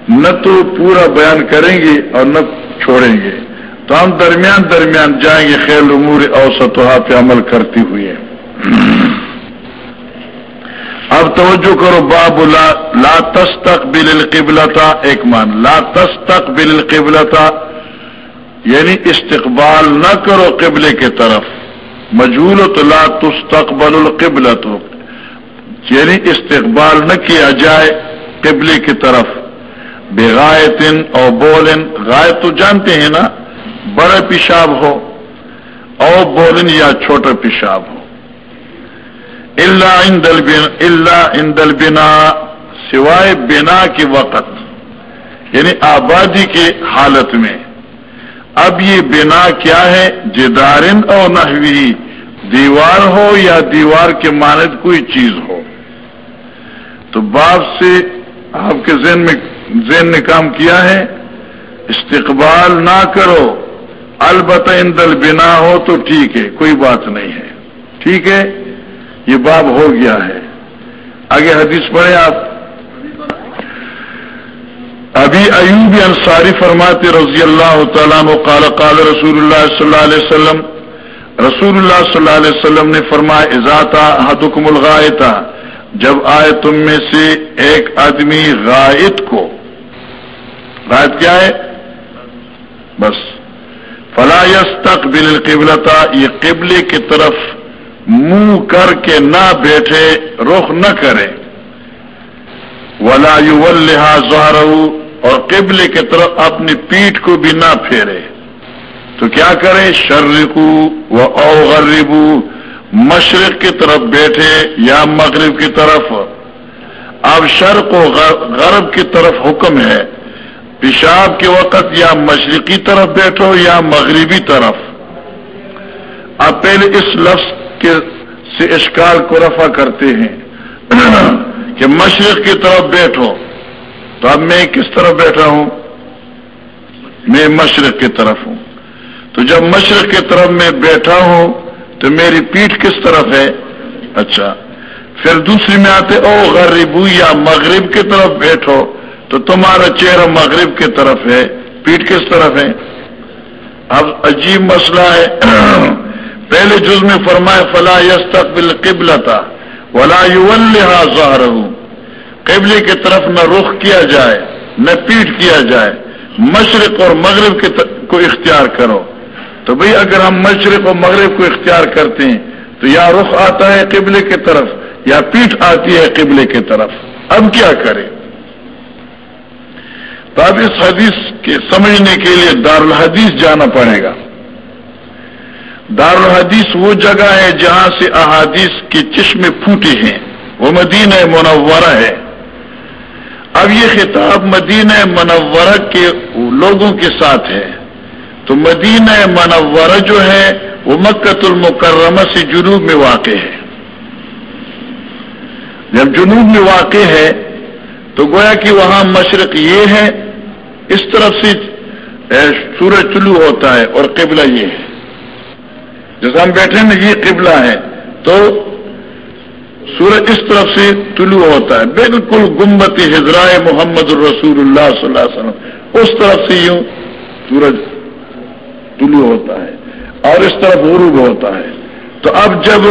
نہ تو پورا بیان کریں گے اور نہ چھوڑیں گے۔ تو ہم درمیان درمیان جائیں گے خیل امور اوسط پہ عمل کرتی ہوئی اب توجہ کرو باب لا لا تستق بل القبلتا ایک مان، لا تستق بل القبلتا یعنی استقبال نہ کرو قبلے کی طرف۔ مجھول تو لا تستقبل القبل تو یعنی استقبال نہ کیا جائے قبلے کی طرف. بےغائتن اور بولن غائب تو جانتے ہیں نا، بڑا پیشاب ہو اور بولن یا چھوٹا پیشاب ہو. اللہ ان اللہ ان دل بنا سوائے بنا کے وقت یعنی آبادی کے حالت میں. اب یہ بنا کیا ہے؟ جدارن اور نحوی، دیوار ہو یا دیوار کے مانند کوئی چیز ہو؟ تو باپ سے آپ کے ذہن میں ذہن نے کام کیا ہے؟ استقبال نہ کرو، البتہ اندل بنا ہو تو ٹھیک ہے، کوئی بات نہیں ہے۔ ٹھیک ہے؟ یہ باب ہو گیا ہے۔ آگے حدیث پڑھے آپ۔ ابھی ایوب انصاری فرماتے رضی اللہ تعالیٰ قال قال رسول اللہ صلی اللہ علیہ وسلم، رسول اللہ صلی اللہ علیہ وسلم نے فرمایا ازاتا حدکم الغائتا جب آئے تم میں سے ایک آدمی غائط کو۔ غائط کیا ہے؟ بس۔ فلایس تک بل قبلتا یہ قبلے کی طرف منہ کر کے نہ بیٹھے، رخ نہ کرے۔ ولا یو اور قبل کی طرف اپنی پیٹ کو بھی نہ پھیرے۔ تو کیا کرے؟ شرکو و او غربو مشرق کی طرف بیٹھے یا مغرب کی طرف۔ اب شرق و غرب کی طرف حکم ہے۔ پیشاب کے وقت یا مشرقی طرف بیٹھو یا مغربی طرف۔ اب پہلے اس لفظ کے سے اشکال کو رفع کرتے ہیں۔ کہ مشرق کی طرف بیٹھو تو اب میں کس طرف بیٹھا ہوں؟ میں مشرق کی طرف ہوں۔ تو جب مشرق کی طرف میں بیٹھا ہوں تو میری پیٹھ کس طرف ہے؟ اچھا۔ پھر دوسری میں آتے، او غریبو، یا مغرب کی طرف بیٹھو تو تمہارا چہرہ مغرب کی طرف ہے۔ پیٹ کس طرف ہے؟ اب عجیب مسئلہ ہے۔ پہلے جز میں فرمائے، فلا یس تقبل قبل تھا ولا ظاہر قبلے کی طرف نہ رخ کیا جائے، نہ پیٹ کیا جائے، مشرق اور مغرب کے کو اختیار کرو۔ تو بھئی اگر ہم مشرق اور مغرب کو اختیار کرتے ہیں، تو یا رخ آتا ہے قبلے کی طرف، یا پیٹھ آتی ہے قبلے کی طرف۔ اب کیا کریں؟ تو اب اس حدیث کے سمجھنے کے لیے دارالحدیث جانا پڑے گا۔ دارالحدیث وہ جگہ ہے جہاں سے احادیث کے چشمے پھوٹے ہیں۔ وہ مدینہ منورہ ہے۔ اب یہ خطاب مدینہ منورہ کے لوگوں کے ساتھ ہے۔ تو مدینہ منورہ جو ہے، وہ مکت المکرمہ سے جنوب میں واقع ہے۔ جب جنوب میں واقع ہے، تو گویا کہ وہاں مشرق یہ ہے، اس طرف سے سورج طلوع ہوتا ہے اور قبلہ یہ ہے۔ جیسے ہم بیٹھے نا یہ قبلہ ہے۔ تو سورج اس طرف سے طلوع ہوتا ہے؟ بالکل گمبتی حضرائے محمد الرسول اللہ صلی اللہ علیہ وسلم۔ اس طرف سے یوں سورج طلوع ہوتا ہے اور اس طرف غروب ہوتا ہے۔ تو اب جب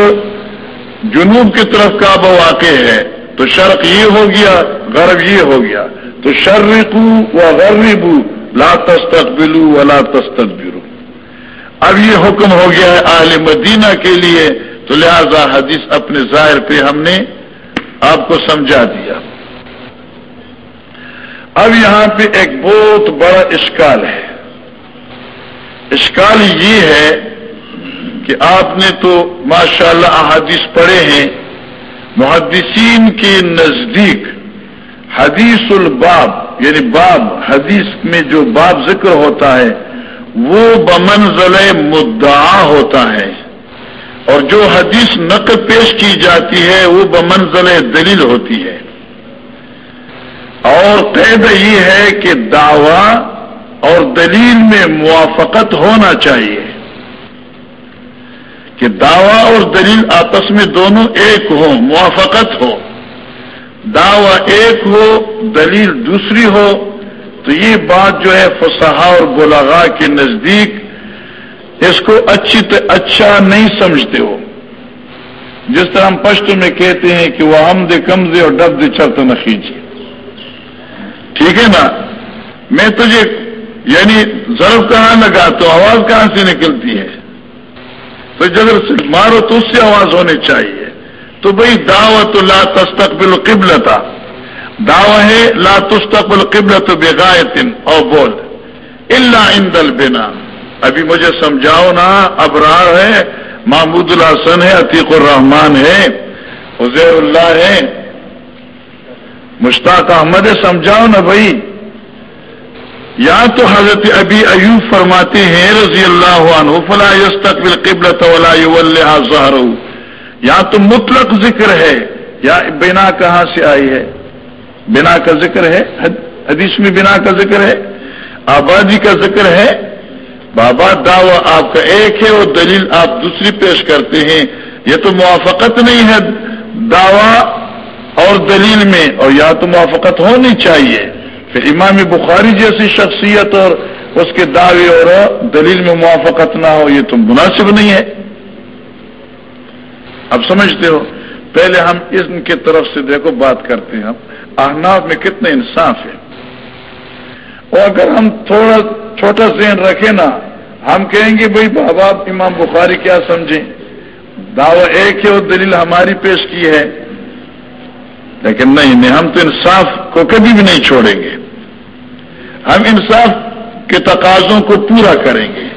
جنوب کی طرف کعبہ واقع ہے، تو شرق یہ ہو گیا، غرب یہ ہو گیا۔ تو شرقو و غربو لا تستقبلو و تستقبلو اب یہ حکم ہو گیا ہے اہل مدینہ کے لیے، تو لہذا حدیث اپنے ظاہر پہ ہم نے آپ کو سمجھا دیا۔ اب یہاں پہ ایک بہت بڑا اشکال ہے۔ اشکال یہ ہے کہ آپ نے تو ماشاءاللہ اللہ احادیث پڑھے ہیں، محدثین کے نزدیک حدیث الباب یعنی باب، حدیث میں جو باب ذکر ہوتا ہے وہ بمنزل مدعا ہوتا ہے اور جو حدیث نقل پیش کی جاتی ہے وہ بمنزل دلیل ہوتی ہے اور قید یہ ہے کہ دعوی اور دلیل میں موافقت ہونا چاہیے کہ دعوی اور دلیل آپس میں دونوں ایک ہو موافقت ہو۔ دعوی ایک ہو، دلیل دوسری ہو تو یہ بات جو ہے فسحا اور بلاغا کے نزدیک اس کو اچھی اچھا نہیں سمجھتے ہو۔ جس طرح ہم پشت میں کہتے ہیں کہ وہ ہم دے کمزے اور ڈب دے چرت نہ کھینچے ٹھیک ہے نا؟ میں تجھے یعنی ضرب کہاں لگا تو آواز کہاں سے نکلتی ہے؟ تو جب مارو تو اس سے آواز ہونی چاہیے۔ تو بھائی دعوت لا تستقبل قبل تھا دعوت ہے، لا تستقبل قبل تو بےغائے بول اللہ ان دل بنا ابھی مجھے سمجھاؤ نا، ابرار ہے، محمود الحسن ہے، عتیق الرحمان ہے حزیر اللہ ہے۔ مشتاق احمد ہے، سمجھاؤ نا بھائی۔ یا تو حضرت ابھی ایوب فرماتے ہیں، رضی اللہ عنہ، فلا یستقبل قبل ظہر یا تو مطلق ذکر ہے، یا بنا کہاں سے آئی ہے؟ بنا کا ذکر ہے حدیث میں بنا کا ذکر ہے، آبادی کا ذکر ہے۔ بابا، دعوی آپ کا ایک ہے اور دلیل آپ دوسری پیش کرتے ہیں۔ یہ تو موافقت نہیں ہے دعوی اور دلیل میں، اور یا تو موافقت ہونی چاہیے۔ پھر امام بخاری جیسی شخصیت اور اس کے دعوے اور دلیل میں موافقت نہ ہو، یہ تو مناسب نہیں ہے۔ اب سمجھتے ہو، پہلے ہم ان کی طرف سے دیکھو، بات کرتے ہیں۔ احناف میں کتنے انصاف ہے اور اگر ہم تھوڑا چھوٹا ذہن رکھیں نا، ہم کہیں گے بھائی بابا امام بخاری کیا سمجھیں؟ دعوی ایک ہے اور دلیل ہماری پیش کی ہے۔ لیکن نہیں نہیں ہم تو انصاف کو کبھی بھی نہیں چھوڑیں گے۔ ہم انصاف کے تقاضوں کو پورا کریں گے۔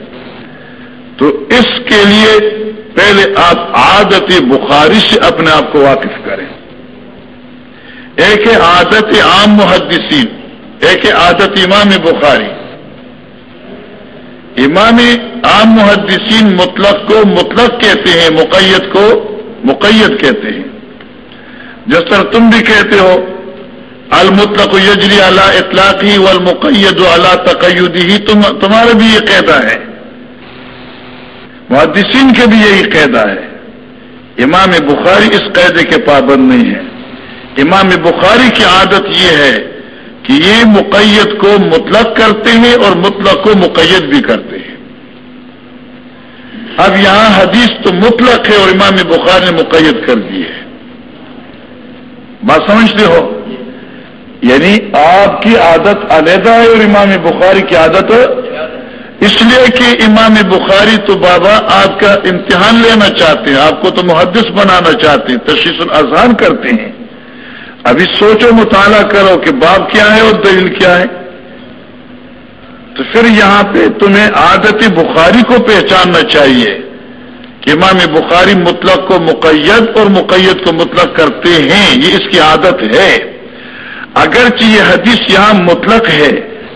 تو اس کے لیے پہلے آپ عادت بخاری سے اپنے آپ کو واقف کریں۔ ایک ہے عادت عام محدثین، ایک ہے عادت امام بخاری۔ امام عام محدثین مطلق کو مطلق کہتے ہیں، مقید کو مقید کہتے ہیں۔ جس طرح تم بھی کہتے ہو، المطلق یجری اللہ اطلاقی والمقید اللہ تقیدی ہی تم تمہارا بھی یہ قیدا ہے۔ محدثین کے بھی یہی قیدا ہے۔ امام بخاری اس قیدے کے پابند نہیں ہے امام بخاری کی عادت یہ ہے کہ یہ مقید کو مطلق کرتے ہیں اور مطلق کو مقید بھی کرتے ہیں۔ اب یہاں حدیث تو مطلق ہے اور امام بخاری نے مقید کر دی ہے۔ بات سمجھتے ہو؟ یعنی آپ کی عادت علیحدہ ہے اور امام بخاری کی عادت اس لیے کہ امام بخاری تو بابا آپ کا امتحان لینا چاہتے ہیں، آپ کو تو محدث بنانا چاہتے ہیں تشیش الاذہان کرتے ہیں۔ ابھی سوچو مطالعہ کرو کہ باب کیا ہے اور دلیل کیا ہے۔ تو پھر یہاں پہ تمہیں عادت بخاری کو پہچاننا چاہیے کہ امام بخاری مطلق کو مقید اور مقید کو مطلق کرتے ہیں، یہ اس کی عادت ہے۔ اگرچہ یہ حدیث یہاں مطلق ہے،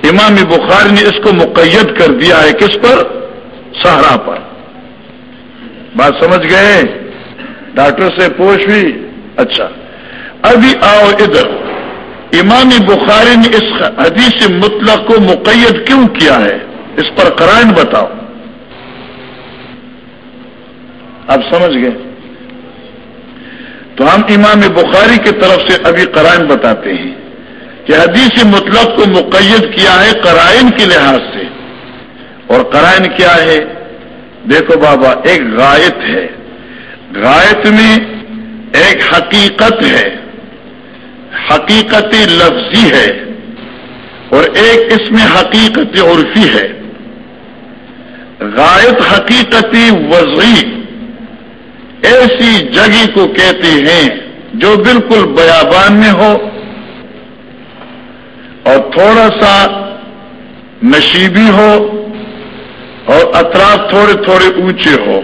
امام بخاری نے اس کو مقید کر دیا ہے کس پر؟ سہارا پر۔ بات سمجھ گئے؟ ڈاکٹر سے پوچھ بھی۔ اچھا۔ ابھی آؤ ادھر۔ امام بخاری نے اس حدیث مطلق کو مقید کیوں کیا ہے؟ اس پر قرائن بتاؤ۔ آپ سمجھ گئے؟ تو ہم امام بخاری کی طرف سے ابھی قرائن بتاتے ہیں کہ حدیث مطلق کو مقید کیا ہے قرائن کے لحاظ سے۔ اور قرائن کیا ہے؟ دیکھو بابا، ایک غائط ہے۔ غائط میں ایک حقیقت ہے۔ حقیقت لفظی ہے اور ایک اس میں حقیقت عرفی ہے۔ غائب حقیقتی وضعی ایسی جگہ کو کہتے ہیں جو بالکل بیابان میں ہو اور تھوڑا سا نشیبی ہو اور اطراف تھوڑے تھوڑے اونچے ہو۔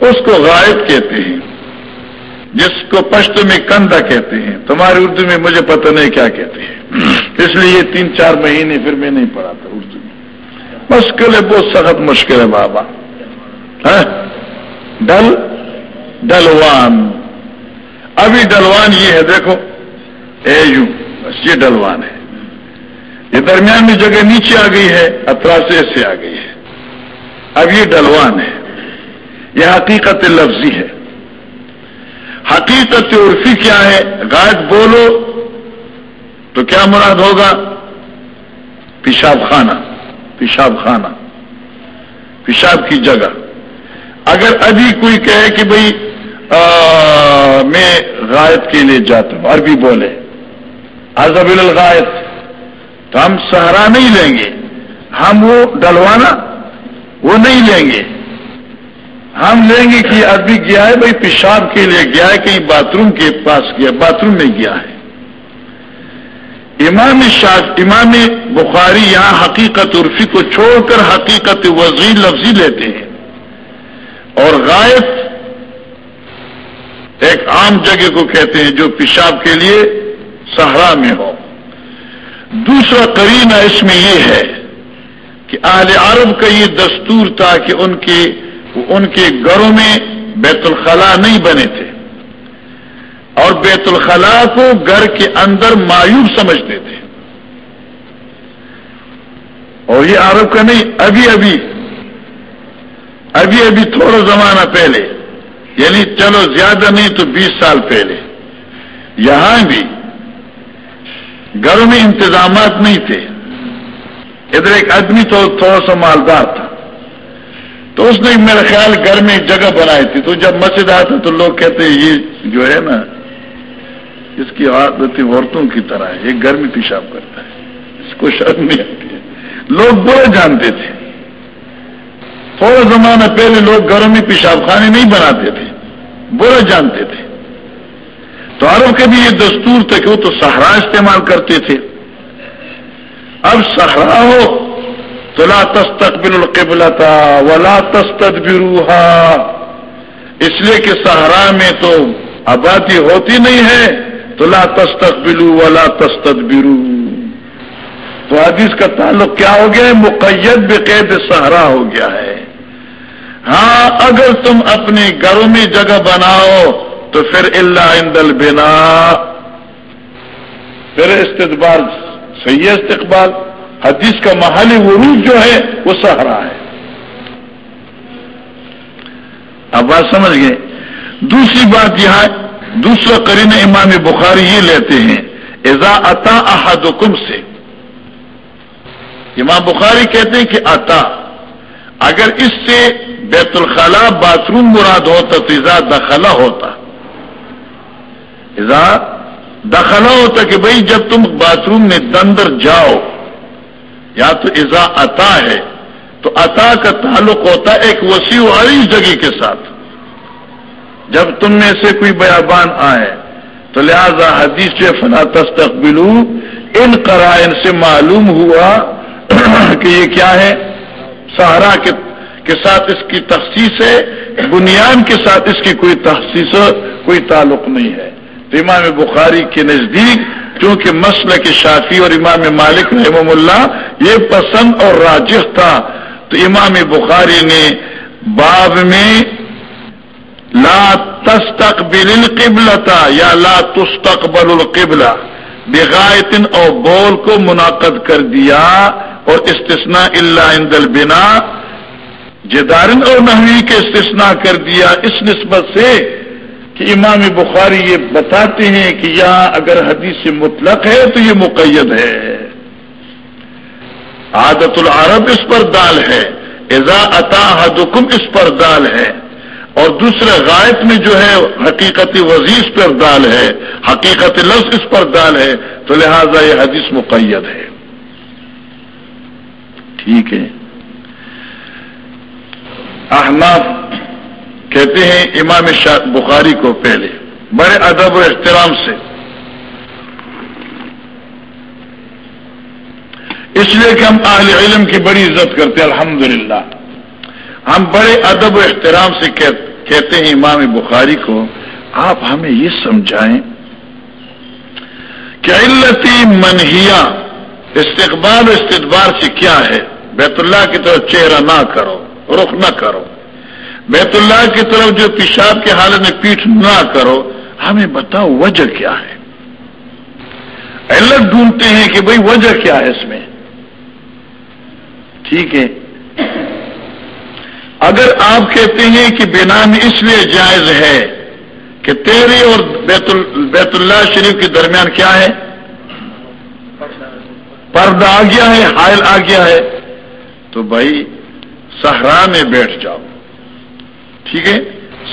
اس کو غائب کہتے ہیں۔ جس کو پشت میں کندھا کہتے ہیں تمہاری اردو میں مجھے پتہ نہیں کیا کہتے ہیں۔ اس لیے یہ تین چار مہینے پھر میں نہیں پڑھا تھا اردو میں۔ مشکل ہے بہت سخت مشکل ہے بابا۔ ہاں؟ ڈل، ڈلوان۔ ابھی ڈلوان یہ ہے، دیکھو۔ اے یو، بس یہ ڈلوان ہے۔ یہ درمیان میں جگہ نیچے آ گئی ہے سے ایسے آ گئی ہے۔ اب یہ ڈلوان ہے۔ یہ حقیقت لفظی ہے۔ حقیقت عرفی کیا ہے؟ غائب بولو تو کیا مراد ہوگا؟ پیشاب خانہ پیشاب خانہ، پیشاب کی جگہ۔ اگر ابھی کوئی کہے کہ بھائی میں غائب کے لیے جاتا ہوں، عربی بولے۔ ازب الغائب تو ہم سہارا نہیں لیں گے۔ ہم وہ ڈلوانا، وہ نہیں لیں گے۔ ہم لیں گے کہ آدمی گیا ہے، بھائی پیشاب کے لیے گیا ہے، کہیں باتھ روم کے پاس گیا، باتھ روم میں گیا ہے۔ امام شاہ امام بخاری یہاں حقیقت عرفی کو چھوڑ کر حقیقت وزی لفظی لیتے ہیں۔ اور غائب ایک عام جگہ کو کہتے ہیں جو پیشاب کے لیے سہارا میں ہو۔ دوسرا کرینہ اس میں یہ ہے کہ اہل عرب کا یہ دستور تھا کہ ان کے ان کے گھروں میں بیت الخلاء نہیں بنے تھے اور بیت الخلاء کو گھر کے اندر مایوب سمجھتے تھے۔ اور یہ عرب کا نہیں، ابھی ابھی ابھی ابھی تھوڑا زمانہ پہلے یعنی چلو زیادہ نہیں تو بیس سال پہلے۔ یہاں بھی گھروں میں انتظامات نہیں تھے۔ ادھر ایک آدمی تو تھوڑا سا مالدار تھا۔ تو اس نے میرا خیال گھر میں ایک جگہ بنائی تھی تو جب مسجد آتا تو لوگ کہتے ہیں یہ جو ہے نا، اس کی عادت عورتوں کی طرح ہے یہ گھر میں پیشاب کرتا ہے، اس کو شرم نہیں آتی ہے۔ لوگ برے جانتے تھے۔ تھوڑا زمانہ پہلے لوگ گھروں میں پیشاب خانے نہیں بناتے تھے، برے جانتے تھے۔ تو عرب کے بھی یہ دستور تھا کہ وہ تو سہارا استعمال کرتے تھے۔ اب سہارا ہو تو لا تستقبل القبلتا ولا تستدبروها۔ اس لیے کہ صحرا میں تو آبادی ہوتی نہیں ہے، تو لا تستقبلوا ولا تستدبرو تو حدیث کا تعلق کیا ہو گیا ہے؟ مقید بقید صحرا ہو گیا ہے۔ ہاں اگر تم اپنے گھروں میں جگہ بناؤ تو پھر اللہ اندل بنا پھر استقبال صحیح استقبال۔ حدیث کا محلی ورود جو ہے وہ سہرا ہے۔ اب بات سمجھ گئے۔ دوسری بات یہاں دوسرا کرین امام بخاری یہ لیتے ہیں ایزا اتا احدکم سے امام بخاری کہتے ہیں کہ اتا، اگر اس سے بیت الخلا باتھ روم مراد ہوتا تو ایزا دخلا ہوتا۔ ایزا دخلا ہوتا کہ بھائی جب تم باتھ روم میں دندر جاؤ۔ یا تو ایزا اتا ہے، تو عطا کا تعلق ہوتا ہے ایک وسیع و عریض جگہ کے ساتھ۔ جب تم میں سے کوئی بیابان آئے، تو لہذا حدیث جو فلا تستقبلو، ان قرائن سے معلوم ہوا کہ یہ کیا ہے؟ سہارا کے ساتھ اس کی تخصیص ہے بنیاد کے ساتھ اس کی کوئی تخصیص، کوئی تعلق نہیں ہے۔ تو امام بخاری کے نزدیک کیونکہ مسئلہ کے شافی اور امام مالک رحم اللہ یہ پسند اور راجح تھا۔ تو امام بخاری نے باب میں لا تستقبل القبلتا یا لا تستقبل القبلہ بغایتن اور بول کو منعقد کر دیا اور استثناء اللہ عند البنا، جدارن اور نحوی کے استثناء کر دیا۔ اس نسبت سے کہ امام بخاری یہ بتاتے ہیں کہ یہاں اگر حدیث مطلق ہے تو یہ مقید ہے۔ عادت العرب اس پر دال ہے۔ ایزا عطا حدکم اس پر دال ہے۔ اور دوسرے غائب میں جو ہے حقیقت وزیز پر دال ہے۔ حقیقت لفظ اس پر دال ہے۔ تو لہذا یہ حدیث مقید ہے۔ ٹھیک ہے۔ احناف کہتے ہیں امام بخاری کو پہلے، بڑے ادب و احترام سے۔ اس لیے کہ ہم اہل علم کی بڑی عزت کرتے ہیں، الحمدللہ۔ ہم بڑے ادب و احترام سے کہتے ہیں امام بخاری کو، آپ ہمیں یہ سمجھائیں کہ علتی منہیا، استقبال و استدبار سے کیا ہے؟ بیت اللہ کی طرف چہرہ نہ کرو، رخ نہ کرو۔ بیت اللہ کی طرف جو پیشاب کے حالت میں پیٹھ نہ کرو، ہمیں بتاؤ وجہ کیا ہے؟ علت ڈھونڈتے ہیں کہ بھئی وجہ کیا ہے اس میں؟ ٹھیک ہے۔ اگر آپ کہتے ہیں کہ بنا میں اس لیے جائز ہے کہ تیرے اور بیت بیت اللہ شریف کے درمیان کیا ہے؟ پردہ آ گیا ہے، حائل آ گیا ہے، تو بھائی صحرا میں بیٹھ جاؤ۔ ٹھیک ہے؟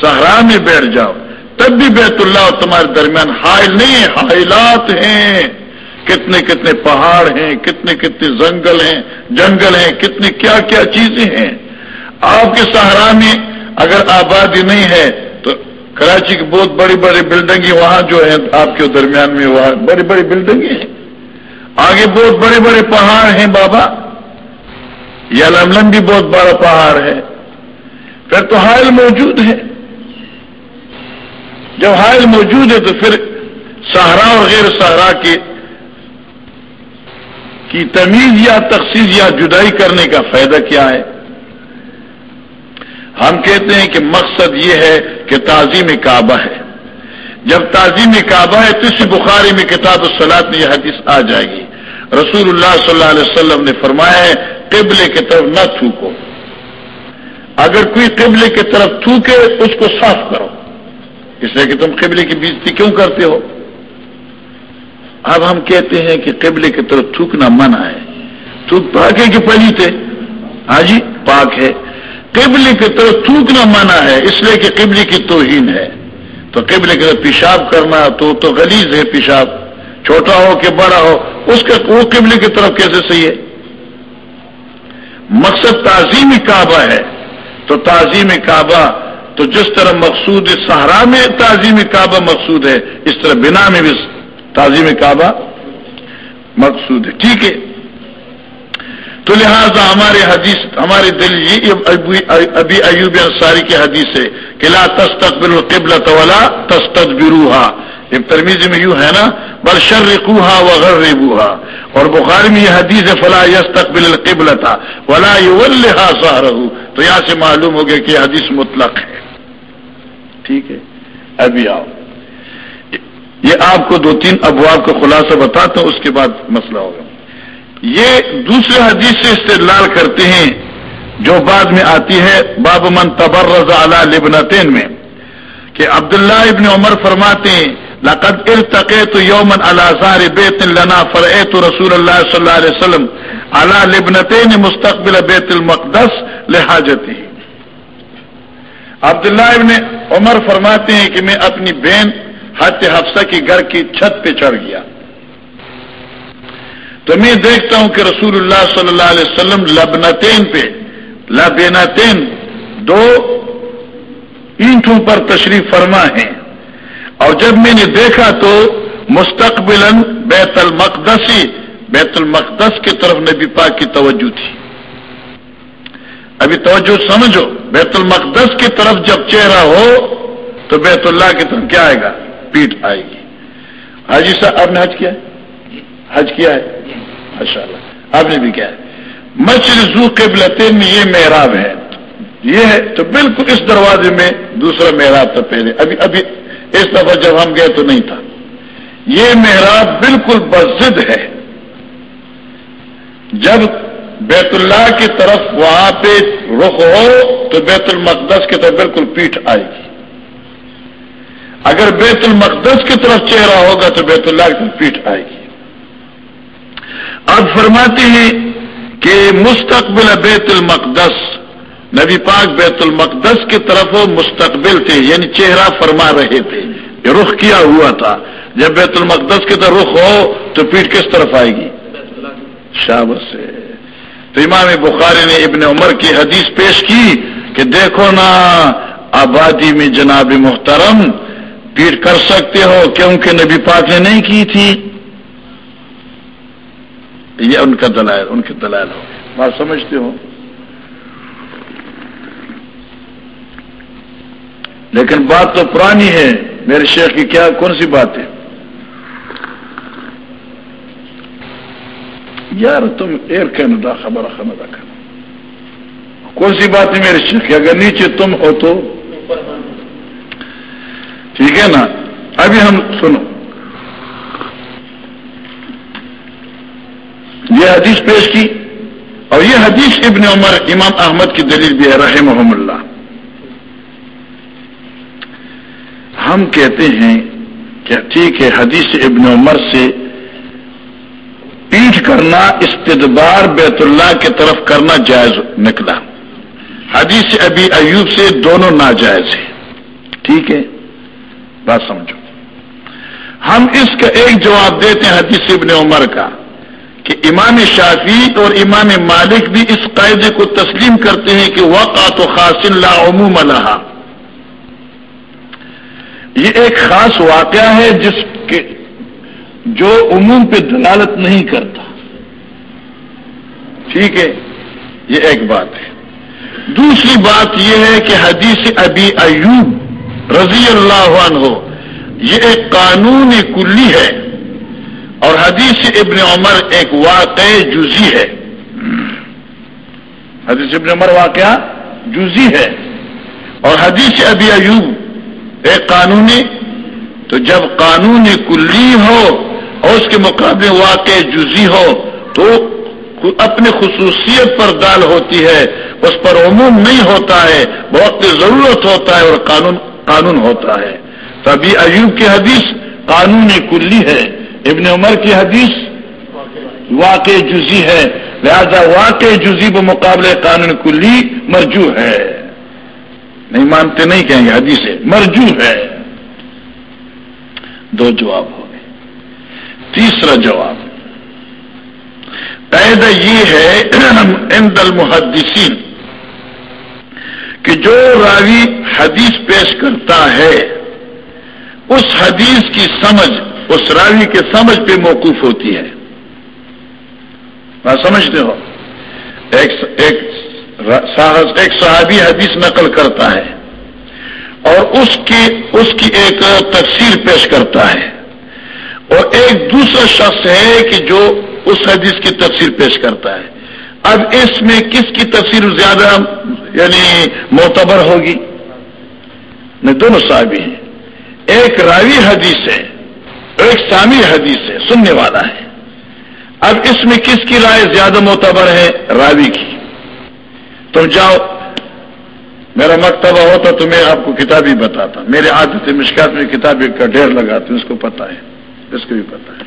صحرا میں بیٹھ جاؤ۔ تب بھی بیت اللہ اور تمہارے درمیان حائل نہیں ہے۔ حائلات ہیں۔ کتنے کتنے پہاڑ ہیں، کتنے کتنے جنگل ہیں جنگل ہیں، کتنے کیا کیا چیزیں ہیں۔ آپ کے سہارا میں اگر آبادی نہیں ہے تو کراچی کی بہت بڑی بڑی بلڈنگیں وہاں جو ہیں، آپ کے درمیان میں وہاں بڑی بڑی بلڈنگیں ہیں۔ آگے بہت بڑے بڑے پہاڑ ہیں بابا۔ یا لملم بھی بہت بڑا پہاڑ ہے۔ پھر تو حائل موجود ہے جب حائل موجود ہے تو پھر سہارا اور غیر سہارا کے کی تمیز یا تخصیص یا جدائی کرنے کا فائدہ کیا ہے؟ ہم کہتے ہیں کہ مقصد یہ ہے کہ تعظیم کعبہ ہے۔ جب تعظیم کعبہ ہے تو اسی بخاری میں کتاب السلاط میں یہ حدیث آ جائے گی۔ رسول اللہ صلی اللہ علیہ وسلم نے فرمایا ہے، قبلے کی طرف نہ تھوکو۔ اگر کوئی قبلے کی طرف تھوکے، اس کو صاف کرو۔ اس لیے کہ تم قبلے کی بیزتی کیوں کرتے ہو؟ اب ہم کہتے ہیں کہ قبلے کی طرف تھوکنا منع ہے۔ تھوک پاک ہے کہ پلی تھے ہاں جی پاک ہے۔ قبل کی طرف تھوکنا منع ہے، اس لیے کہ قبل کی توہین ہے۔ تو قبل کی طرف پیشاب کرنا تو تو غلیظ ہے پیشاب۔ چھوٹا ہو کہ بڑا ہو، اس کے وہ قبل کی طرف کیسے صحیح ہے؟ مقصد تعظیم کعبہ ہے۔ تو تعظیم کعبہ، تو جس طرح مقصود صحرا میں تعظیم کعبہ مقصود ہے، اس طرح بنا میں بھی تعظیم کعبہ مقصود ہے۔ ٹھیک ہے۔ تو لہذا ہمارے حدیث، ہمارے دل، یہ ابھی ایوب انصاری کی حدیث ہے کہ لا تستقبل القبل تولا تستدبروہا اب ترمیز میں یوں ہے نا، بل شرقوہا وغربوہا اور بخاری میں یہ حدیث ہے، فلا یستقبل القبل تھا ولا یولہا سہرہو تو یہاں سے معلوم ہو گیا کہ یہ حدیث مطلق ہے۔ ٹھیک ہے، ابھی آؤ۔ یہ آپ کو دو تین ابواب کا خلاصہ بتاتا ہوں، اس کے بعد مسئلہ ہوگا۔ یہ دوسرے حدیث سے استدلال کرتے ہیں، جو بعد میں آتی ہے، باب من تبرز علی لبنتین میں، کہ عبداللہ ابن عمر فرماتے ہیں لقد التقيت يوما على ظهر بيت لنا فرأيت رسول الله صلى الله عليه وسلم على لبنتين مستقبل بيت المقدس لحاجته. عبداللہ ابن عمر فرماتے ہیں کہ میں اپنی بہن حت حفصہ کی گھر کی چھت پہ چڑھ گیا۔ تو میں دیکھتا ہوں کہ رسول اللہ صلی اللہ علیہ وسلم لبنتین پہ، لبنتین دو اینٹوں پر تشریف فرما ہے اور جب میں نے دیکھا تو مستقبل بیت المقدسی، بیت المقدس کی طرف نبی پاک کی توجہ تھی۔ ابھی توجہ سمجھو، بیت المقدس کی طرف جب چہرہ ہو تو بیت اللہ کی طرف کیا آئے گا؟ پیٹ آئے گی۔ حاجی صاحب، آپ نے حج کیا؟ ہے حج کیا ہے؟ ماشاء اللہ آپ نے بھی کیا ہے۔ مچھلی زو قبلتین میں یہ محراب ہے۔ یہ ہے تو بالکل اس دروازے میں دوسرا محراب تھا پہلے۔ ابھی ابھی اس دفعہ جب ہم گئے تو نہیں تھا۔ یہ محراب بالکل بزد ہے۔ جب بیت اللہ کی طرف وہاں پہ رخ ہو تو بیت المقدس کی طرف بالکل پیٹ آئے گی۔ اگر بیت المقدس کی طرف چہرہ ہوگا تو بیت اللہ کی طرف آئے گی۔ اب فرماتے ہیں کہ مستقبل بیت المقدس نبی پاک بیت المقدس کی طرف مستقبل تھے یعنی چہرہ فرما رہے تھے۔ یہ رخ کیا ہوا تھا؟ جب بیت المقدس کی طرف رخ ہو تو پیٹ کس طرف آئے گی؟ شابت سے۔ تو امام بخاری نے ابن عمر کی حدیث پیش کی کہ دیکھو نا، آبادی میں جناب محترم پیٹ کر سکتے ہو کیونکہ نبی پاک نے نہیں کی تھی۔ یہ ان کا دلائل، ان کے دلائل ہو بات سمجھتے ہو؟ لیکن بات تو پرانی ہے۔ میرے شیخ کی کیا کون سی بات ہے؟ یار تم ایر دا خبر خبر کر کون سی بات ہے میرے شیخ کی؟ اگر نیچے تم ہو تو؟ ٹھیک ہے نا؟ ابھی ہم سنو۔ یہ حدیث پیش کی اور یہ حدیث ابن عمر امام احمد کی دلیل بھی ہے رحمہ اللہ۔ ہم کہتے ہیں کہ ٹھیک ہے، حدیث ابن عمر سے پیٹ کرنا، استدبار بیت اللہ کی طرف کرنا جائز نکلا۔ حدیث ابھی ایوب سے دونوں ناجائز ہیں۔ ٹھیک ہے؟ بات سمجھو۔ ہم اس کا ایک جواب دیتے ہیں حدیث ابن عمر کا کہ امام شافی اور امام مالک بھی اس قاعدے کو تسلیم کرتے ہیں کہ وقع تو خاص اللہ عموم اللہ یہ ایک خاص واقعہ ہے جس کے جو عموم پہ دلالت نہیں کرتا۔ ٹھیک ہے؟ یہ ایک بات ہے۔ دوسری بات یہ ہے کہ حدیث ابی ایوب رضی اللہ عنہ یہ ایک قانونی کلی ہے اور حدیث ابن عمر ایک واقع جزی ہے۔ حدیث ابن عمر واقعہ جزی ہے اور حدیث ابی ایوب ایک قانونی، تو جب قانونی کلی ہو اور اس کے مقابلے واقع جزی ہو، تو اپنی خصوصیت پر دال ہوتی ہے، اس پر عموم نہیں ہوتا ہے، بہت ضرورت ہوتا ہے اور قانون قانون ہوتا ہے۔ تو ابھی ایوب کی حدیث قانونی کلی ہے، ابن عمر کی حدیث واقع جزی ہے۔ لہذا واقع جزی بمقابلے قانون کلی مرجو ہے۔ نہیں مانتے، نہیں کہیں گے، حدیث ہے مرجو ہے۔ دو جواب ہو گئے۔ تیسرا جواب قید یہ ہے ان المحدثین کہ جو راوی حدیث پیش کرتا ہے، اس حدیث کی سمجھ، اس راوی کے سمجھ پہ موقوف ہوتی ہے۔ بات سمجھتے ہو؟ ایک ایک ایک صحابی حدیث نقل کرتا ہے اور اس کی اس کی ایک تفسیر پیش کرتا ہے اور ایک دوسرا شخص ہے کہ جو اس حدیث کی تفسیر پیش کرتا ہے۔ اب اس میں کس کی تفسیر زیادہ یعنی معتبر ہوگی؟ نہیں دونوں صحابی ہیں۔ ایک راوی حدیث ہے، ایک سامی حدیث ہے، سننے والا ہے۔ اب اس میں کس کی رائے زیادہ معتبر ہے؟ راوی کی۔ تم جاؤ۔ میرا مکتبہ ہوتا تو میں آپ کو کتاب ہی بتاتا۔ میرے عادت مشکات میں کتاب کا ڈھیر لگاتے اس کو پتا ہے۔ اس کو بھی پتا ہے۔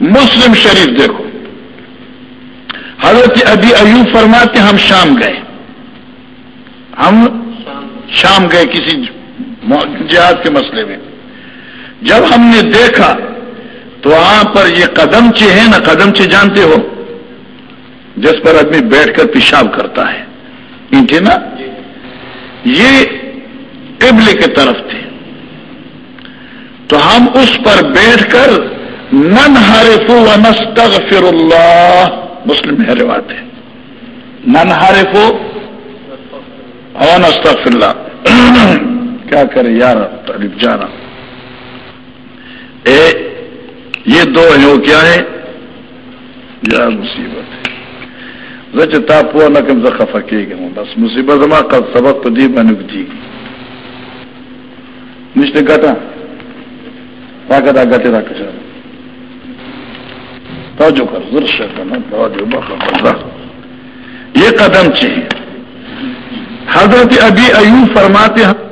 مسلم شریف دیکھو۔ حضرت ابھی ایوب فرماتے ہم شام گئے۔ ہم شام گئے کسی جہاد کے مسئلے میں۔ جب ہم نے دیکھا تو وہاں پر یہ قدم چے ہے نا قدم چے جانتے ہو؟ جس پر آدمی بیٹھ کر پیشاب کرتا ہے۔ اینٹے نا؟ یہ قبل کی طرف تھے۔ تو ہم اس پر بیٹھ کر نن حارف و نستغفر اللہ، مسلم ہے روایت ہے۔ نن حارف و نستغفر اللہ۔ کیا کرے یار طالب جانا۔ اے یہ دو ہیں، وہ کیا ہے یا مصیبت ہے۔ رچتا پو نہ کم زخفا کی گا بس مصیبت ما کا سبق تو دی بنک دی جی۔ نشتے گٹا۔ پاکتا گٹے را کچھ توجہ کر، ضرور کرنا توجہ یہ قدم چاہیے حضرت ابھی ایوب فرماتے ہیں